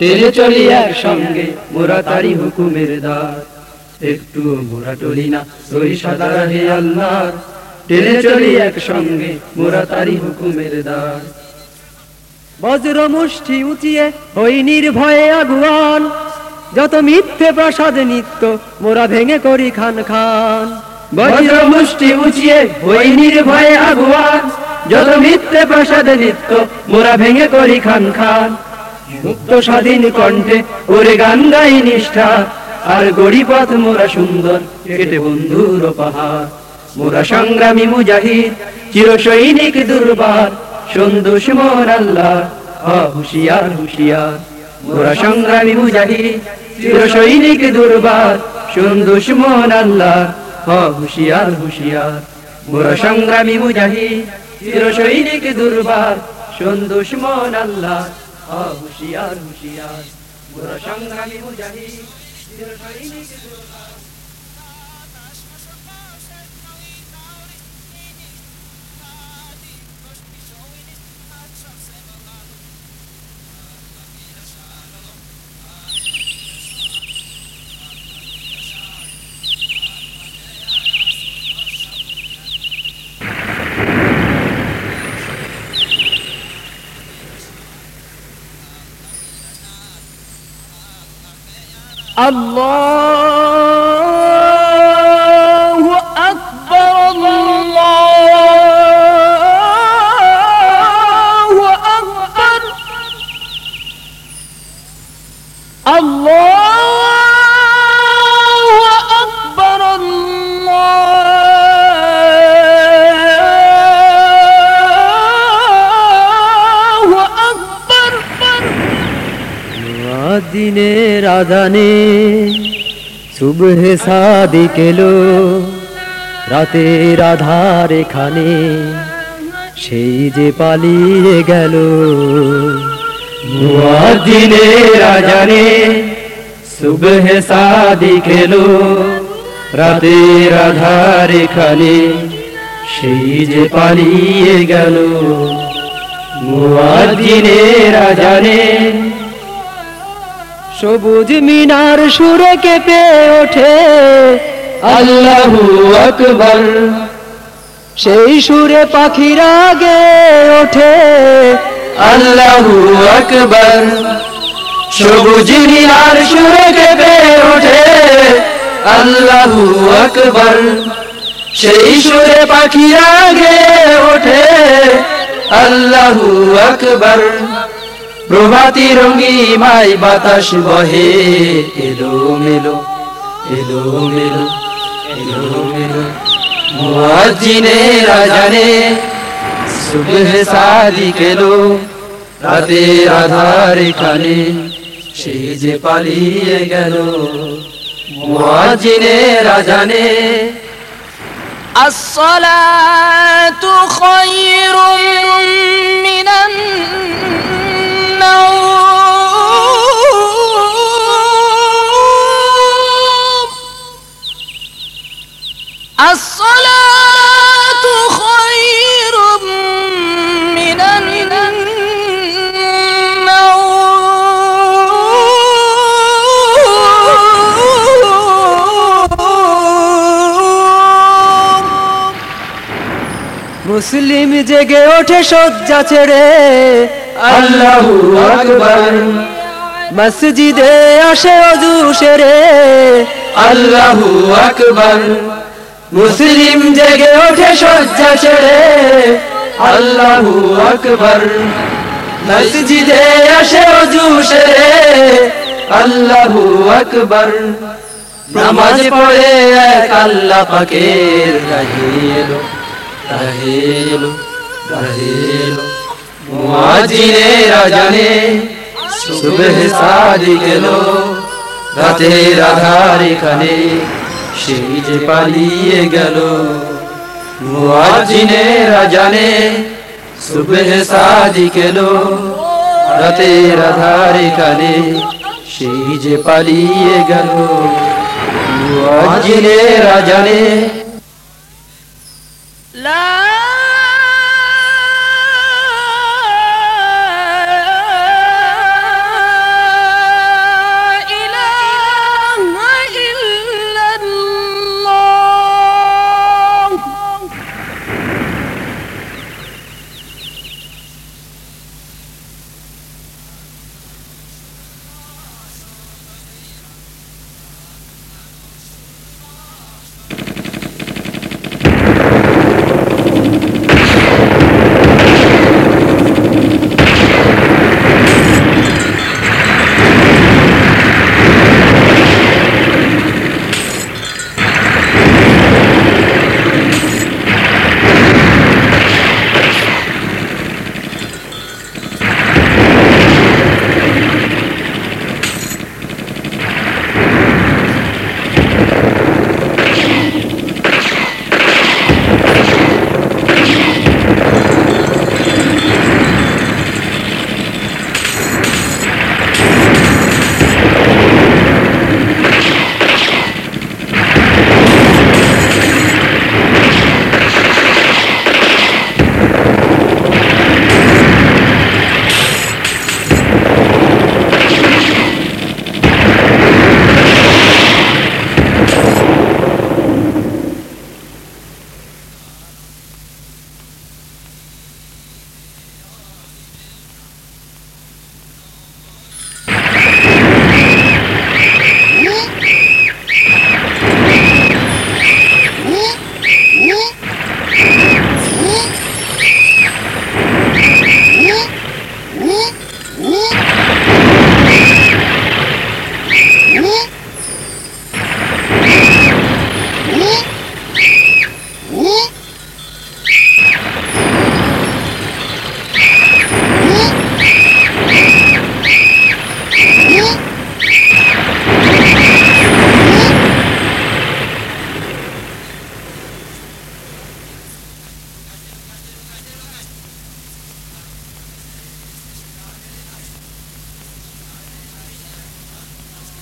টেনে চলি একসঙ্গে মোরা তারি হুকুমের দ্বার। একটু মোরা টলি না রই সদারা হে আল্লাহ টেনে চলি একসঙ্গে মোরা তারি হুকুমের দ্বার। বজ্র মুষ্টি উঁচিয়ে হই নির্ভয়ে আগুয়ান। যত মিথ্যে প্রসাদ নিত্য, মোরা ভেঙে করি খান খান। বজ্র মুষ্টি উঁচিয়ে হই নির্ভয়ে আগুয়ান। যত মিথ্যে প্রসাদ নিত্য, মোরা ভেঙে করি খান খান। মুক্ত স্বাধীন কণ্ঠে ওরে গান গাই নিষ্ঠা। আর গড়ি পথ মোরা সুন্দর, কেটে বন্ধুর পাহাড় মোরা সংগ্রামী মুজাহিদ, চির সৈনিক দুর্বার। শোন দুশ্মন আল্লাহ হুশিয়ার হুশিয়ার। মোরা সংগ্রামী মুজাহিদ, চির সৈনিক দুর্বার। শোন দুশ্মন আল্লাহ হুশিয়ার হুশিয়ার। মোরা সংগ্রামী মুজাহিদ, চির সৈনিক দুর্বার। শোন দুশ্মন আল্লাহ হুশিয়ার হুশিয়ার। মোরা সংগ্রামী মুজাহিদ الله আদানে সুবহে সাদিক এলো রাতের আধার এখানে। সেই যে পালিয়ে গেল মুয়াজ্জিনের আজানে সুবহে সাদিক এলো রাতের আধার এখানে। সেই যে পালিয়ে গেল মুয়াজ্জিনের আজানে সবুজ মিনার সুরে কেঁপে ওঠে। আল্লাহু আকবার। সেই সুরে পাখিরা গে ওঠে। আল্লাহু আকবার। সবুজ মিনার সুরে কেঁপে ওঠে। আল্লাহু আকবার। সেই সুরে পাখিরা গে ওঠে। আল্লাহু আকবার। প্রভাতি রঙ্গি মাই বাতাস বহে এলো মেলো এলো মেলো এলো মেলো মুয়াজ্জিনেরা জানে সুবহ সাদিক এলো রাতের আধার এখানে সে যে পালিয়ে গেল মুয়াজ্জিনেরা জানে الصلاة خير من النوم الصلاة خير من النوم মুসলিম জেগে ওঠে শয্যা ছেড়ে আল্লাহু আকবার। মসজিদে আসে অজু সেরে। আল্লাহু আকবার। মুসলিম জেগে ওঠে শয্যা ছেড়ে। আল্লাহু আকবার। মসজিদে আসে অজু সেরে। আল্লাহু আকবার। নামাজ পড়ে এক আল্লাহ পাকের রাহে এলো রাহে মুয়াজ্জিনেরা জানে সুবহ সাদিক এলো। রাতের আধার সেই যে পালিয়ে গেল। মুয়াজ্জিনেরা জানে সুবহ সাদিক এলো। রাতের আধার সেই যে পালিয়ে গেল। মুয়াজ্জিনেরা জানে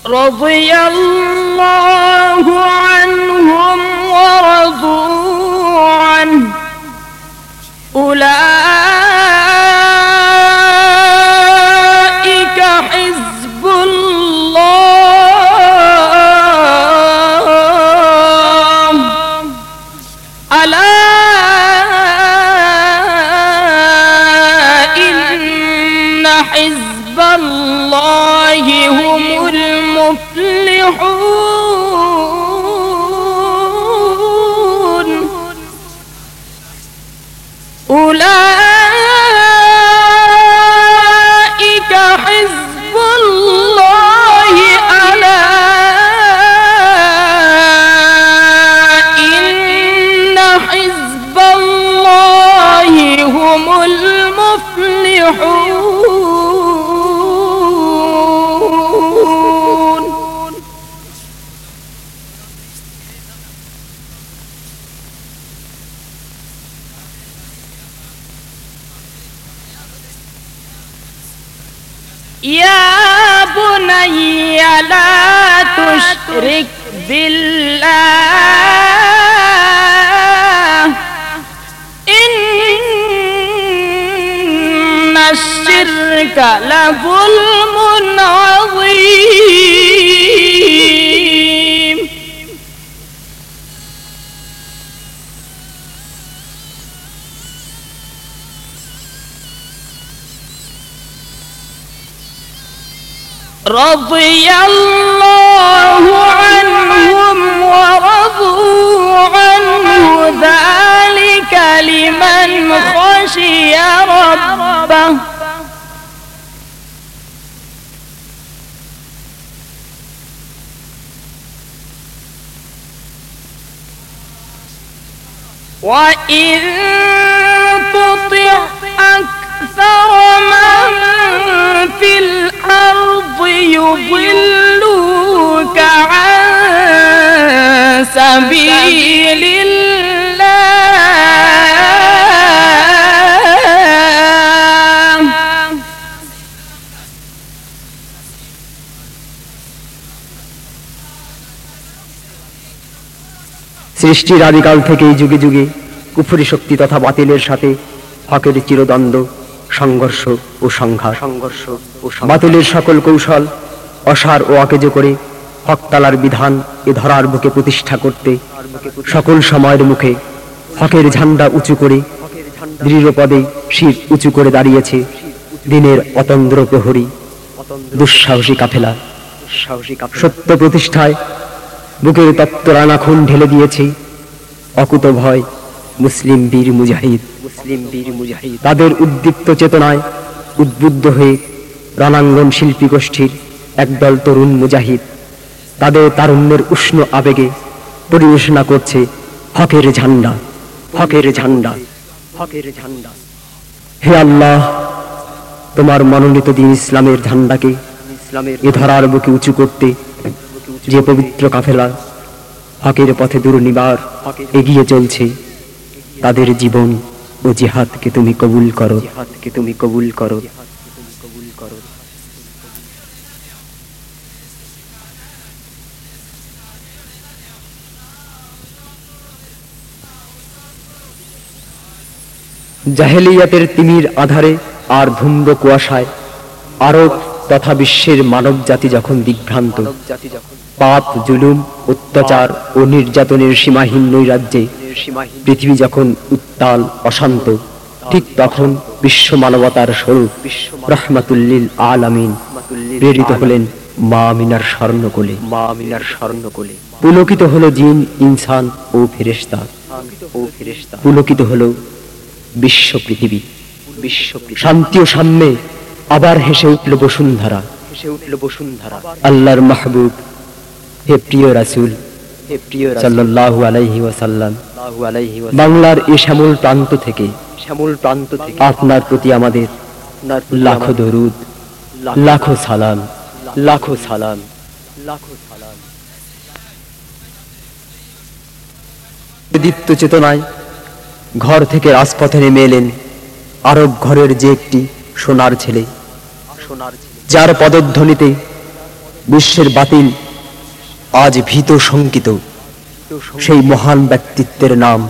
رضي الله عنهم ورضوا عنه. أولئك بني لا تشرك بالله. إن الشرك لظلم عظيم. رضي الله عنهم ورضوا عنه ذلك لمن خشي ربه. وإن تطع أكثر من في الأرض يضلوك عن سبيل الله সৃষ্টির আদিকাল থেকেই যুগে যুগে কুফুরি শক্তি তথা বাতিলের সাথে হকের চিরদ্বন্দ্ব সংঘর্ষ ও সংঘাত। সংঘর্ষ ও বাতিলের সকল কৌশল অসার ও অকেজো করে হকতালার বিধান এ ধরার বুকে প্রতিষ্ঠা করতে সকল সময়ের মুখে হকের ঝান্ডা উঁচু করে দৃঢ় পদে শির উঁচু করে দাঁড়িয়েছে দিনের অতন্দ্র প্রহরী দুঃসাহসী কাফেলা। সত্য প্রতিষ্ঠায় বুকের তত্ত্ব রানা খুন ঢেলে দিয়েছে অকুত ভয় মুসলিম বীর মুজাহিদ। মুসলিম বীর মুজাহিদ। তাদের উদ্দীপ্ত চেতনায় উদ্বুদ্ধ হয়ে রণাঙ্গন শিল্পী গোষ্ঠীর একদল তরুণ মুজাহিদ তাদের তারুণ্যের উষ্ণ আবেগে পরিবেশনা করছে হকের ঝান্ডা হকের ঝান্ডা। হকের ঝান্ডা। হে আল্লাহ তোমার মনোনীত দিন ইসলামের ঝান্ডাকে ইসলামের এ ধরার বুকে উঁচু করতে যে পবিত্র কাফেলা হকের পথে দুর্নিবার এগিয়ে চলছে। তাদের জীবন ও জিহাদকে তুমি কবুল করো। জিহাদকে তুমি কবুল করো। জাহেলিয়াতের তিমির আধারে আর ধুম্র কুয়াশায় আরব তথা বিশ্বের মানব জাতি যখন বিভ্রান্ত পাপ জুলুম অত্যাচার ও নির্যাতনের সীমাহীন নৈরাজ্যে পৃথিবী যখন উত্তাল অশান্ত ঠিক তখন বিশ্ব মানবতার স্বরূপ রহমাতুল্লিল আলামিন প্রেরিত হলেন মা আমিনার স্বর্ণকোলে। মা আমিনার স্বর্ণকোলে। পুলকিত হলো জিন ইনসান ও ফেরেশতা। পুলকিত হলো বিশ্ব পৃথিবী। বিশ্ব শান্তি ও সাম্যে আবার হেসে উঠল বসুন্ধরা। হেসে উঠল বসুন্ধরা। আল্লাহর মাহবুব হে প্রিয় রাসূল সাল্লাল্লাহু আলাইহি ওয়াসাল্লাম বাংলার এই শ্যামল প্রান্ত থেকে শ্যামল প্রান্ত থেকে আপনার প্রতি আমাদের লাখো দরুদ লাখো সালাম লাখো সালাম। লাখো সালাম। দীপ্ত চেতনায় ঘর থেকে রাজপথে নেমে এলেন আরব ঘরের যে একটি সোনার ছেলে। যার পদধ্বনিতে বিশ্বের বাতিল আজ ভীত শঙ্কিত। সেই মহান ব্যক্তিত্বের নাম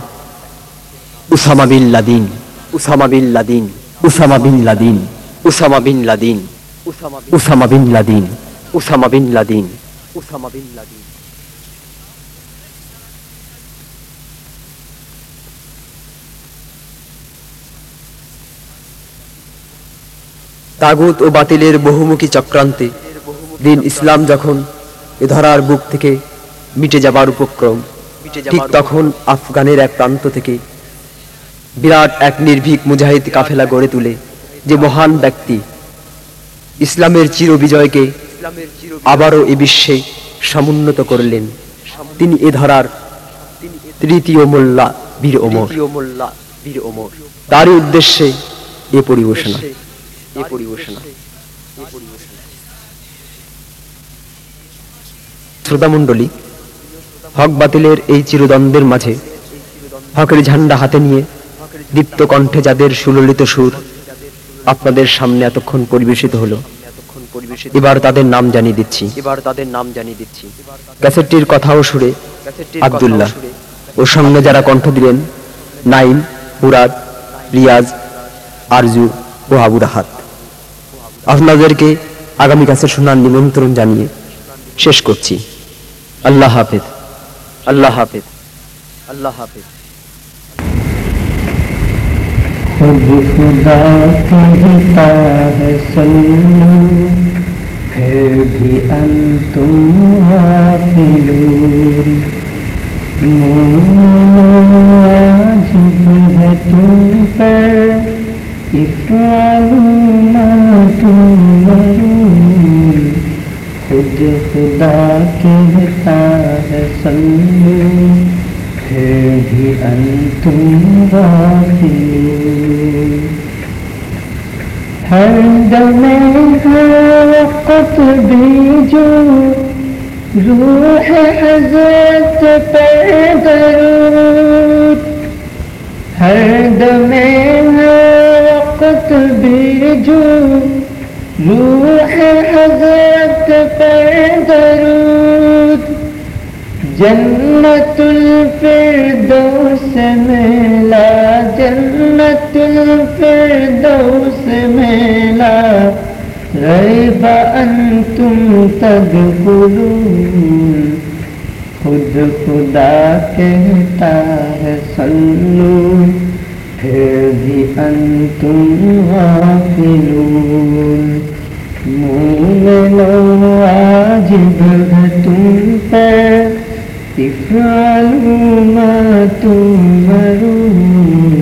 Osama bin Laden. Osama bin Laden. Osama bin Laden. Osama bin Laden. Osama bin Laden. Osama bin Laden. Osama bin Laden. তাগুত ও বাতিলের বহুমুখী চক্রান্তে দিন ইসলাম যখন এ ধরার বুক থেকে মিটে যাবার উপক্রম। ঠিক তখন আফগানের এক প্রান্ত থেকে বিরাট এক নির্ভীক মুজাহিদ কাফেলা গড়ে তুলে যে মহান ব্যক্তি। ইসলামের চির বিজয়কে আবারও এ বিশ্বে সমুন্নত করলেন। তিনি এ ধরার তৃতীয় মোল্লা বীর ওমর। বীর ওমর। তারই উদ্দেশ্যে এ পরিবেশনা। এ পরিবেশনা। শ্রোতামণ্ডলী হক বাতিলের এই চিরদ্বন্দ্বের মাঝে হকের ঝান্ডা হাতে নিয়ে দীপ্ত কণ্ঠে যাদের সুললিত সুর আপনাদের সামনে এতক্ষণ পরিবেশিত হলো এবার তাদের নাম জানিয়ে দিচ্ছি। এবার তাদের নাম জানিয়ে দিচ্ছি। ক্যাসেটটির কথা ও সুরে আব্দুল্লাহ। ও সঙ্গে যারা কণ্ঠ দিলেন নাইম মুরাদ রিয়াজ আরজু ও আবু রাহাত। আপনাদেরকে আগামী কাছে শোনার নিমন্ত্রণ জানিয়ে শেষ করছি। اللہ حافظ۔ اللہ حافظ۔ اللہ حافظ۔ خود خدا کہتا ہے سلو پھر بھی انتم غافلون۔ آج بھی ہے تم پر۔ افراد تم مرون खुद खुदा कहता है सल्लू फिर भी अंतुम गाफिलून हर दमे हर वक्त बीजो रूह हजरत पे दरूद हर दमे हर वक्त बीजो روح حضرت پر درود، جنت الفردوس میلا، جنت الفردوس میلا، غیب انتم تدخلون، خود خدا کہتا ہے سنو پھر بھی جی انتم غافلون۔ مومنو آج بھگ تم پر۔ افعلوا ما تمرون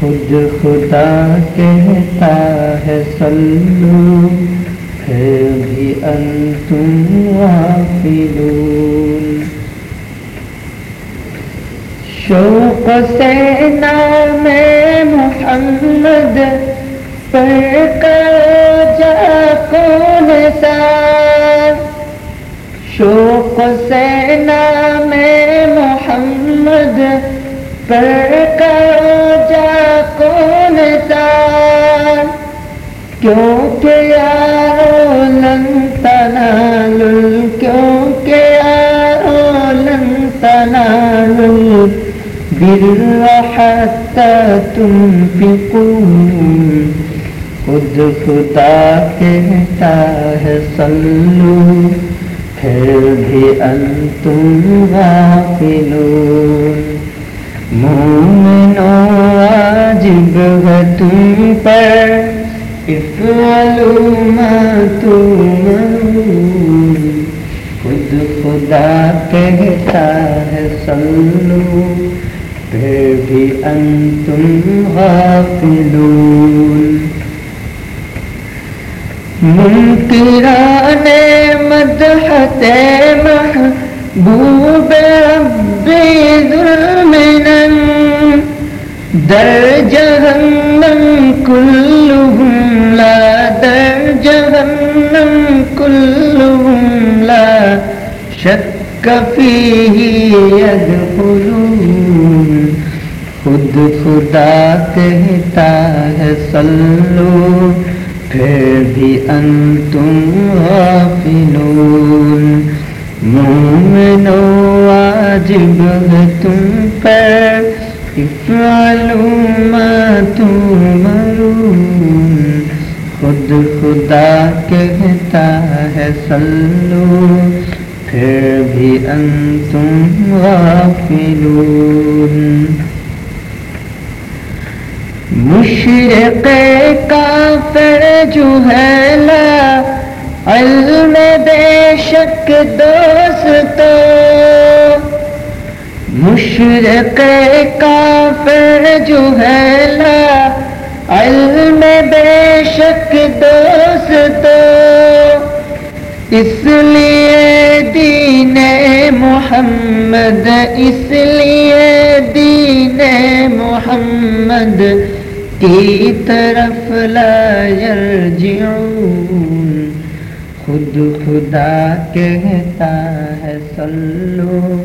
خود خدا کہتا ہے سلو پھر بھی جی انتم غافلون۔ شوق سے نام محمد پر جا کون سا؟ شوق سے نام محمد پر جا کون سا؟ کیوں کہ یارو لن تنال کیوں کہ یارو لن تنال بر حتى تنفقون خود خدا کہتا ہے سلو پھر بھی انتم غافلون. مومنو، واجب ہے تم پر، افعلوا ما تؤمرون خود خدا کہتا ہے سلو پھر بھی انتم غافلون ممکران مدحت محبوب ربی ظلمنا در جہنم کلہم لا در جہنم کبھی خود خدا کہتا ہے سلو پھر بھی انتم غافلون۔ مومنو، واجب ہے تم پر، افعلوا ما تمرون خود خدا کہتا ہے سلو پھر بھی انتم غافلون۔ مشرق کافر جو ہے لا، علم بے شک دوستو مشرق کافر جو ہے لا، علم بے شک دوستو اس لیے دین محمد، اس لیے دین محمد کی طرف لا یرجعون۔ خود خدا کہتا ہے سلو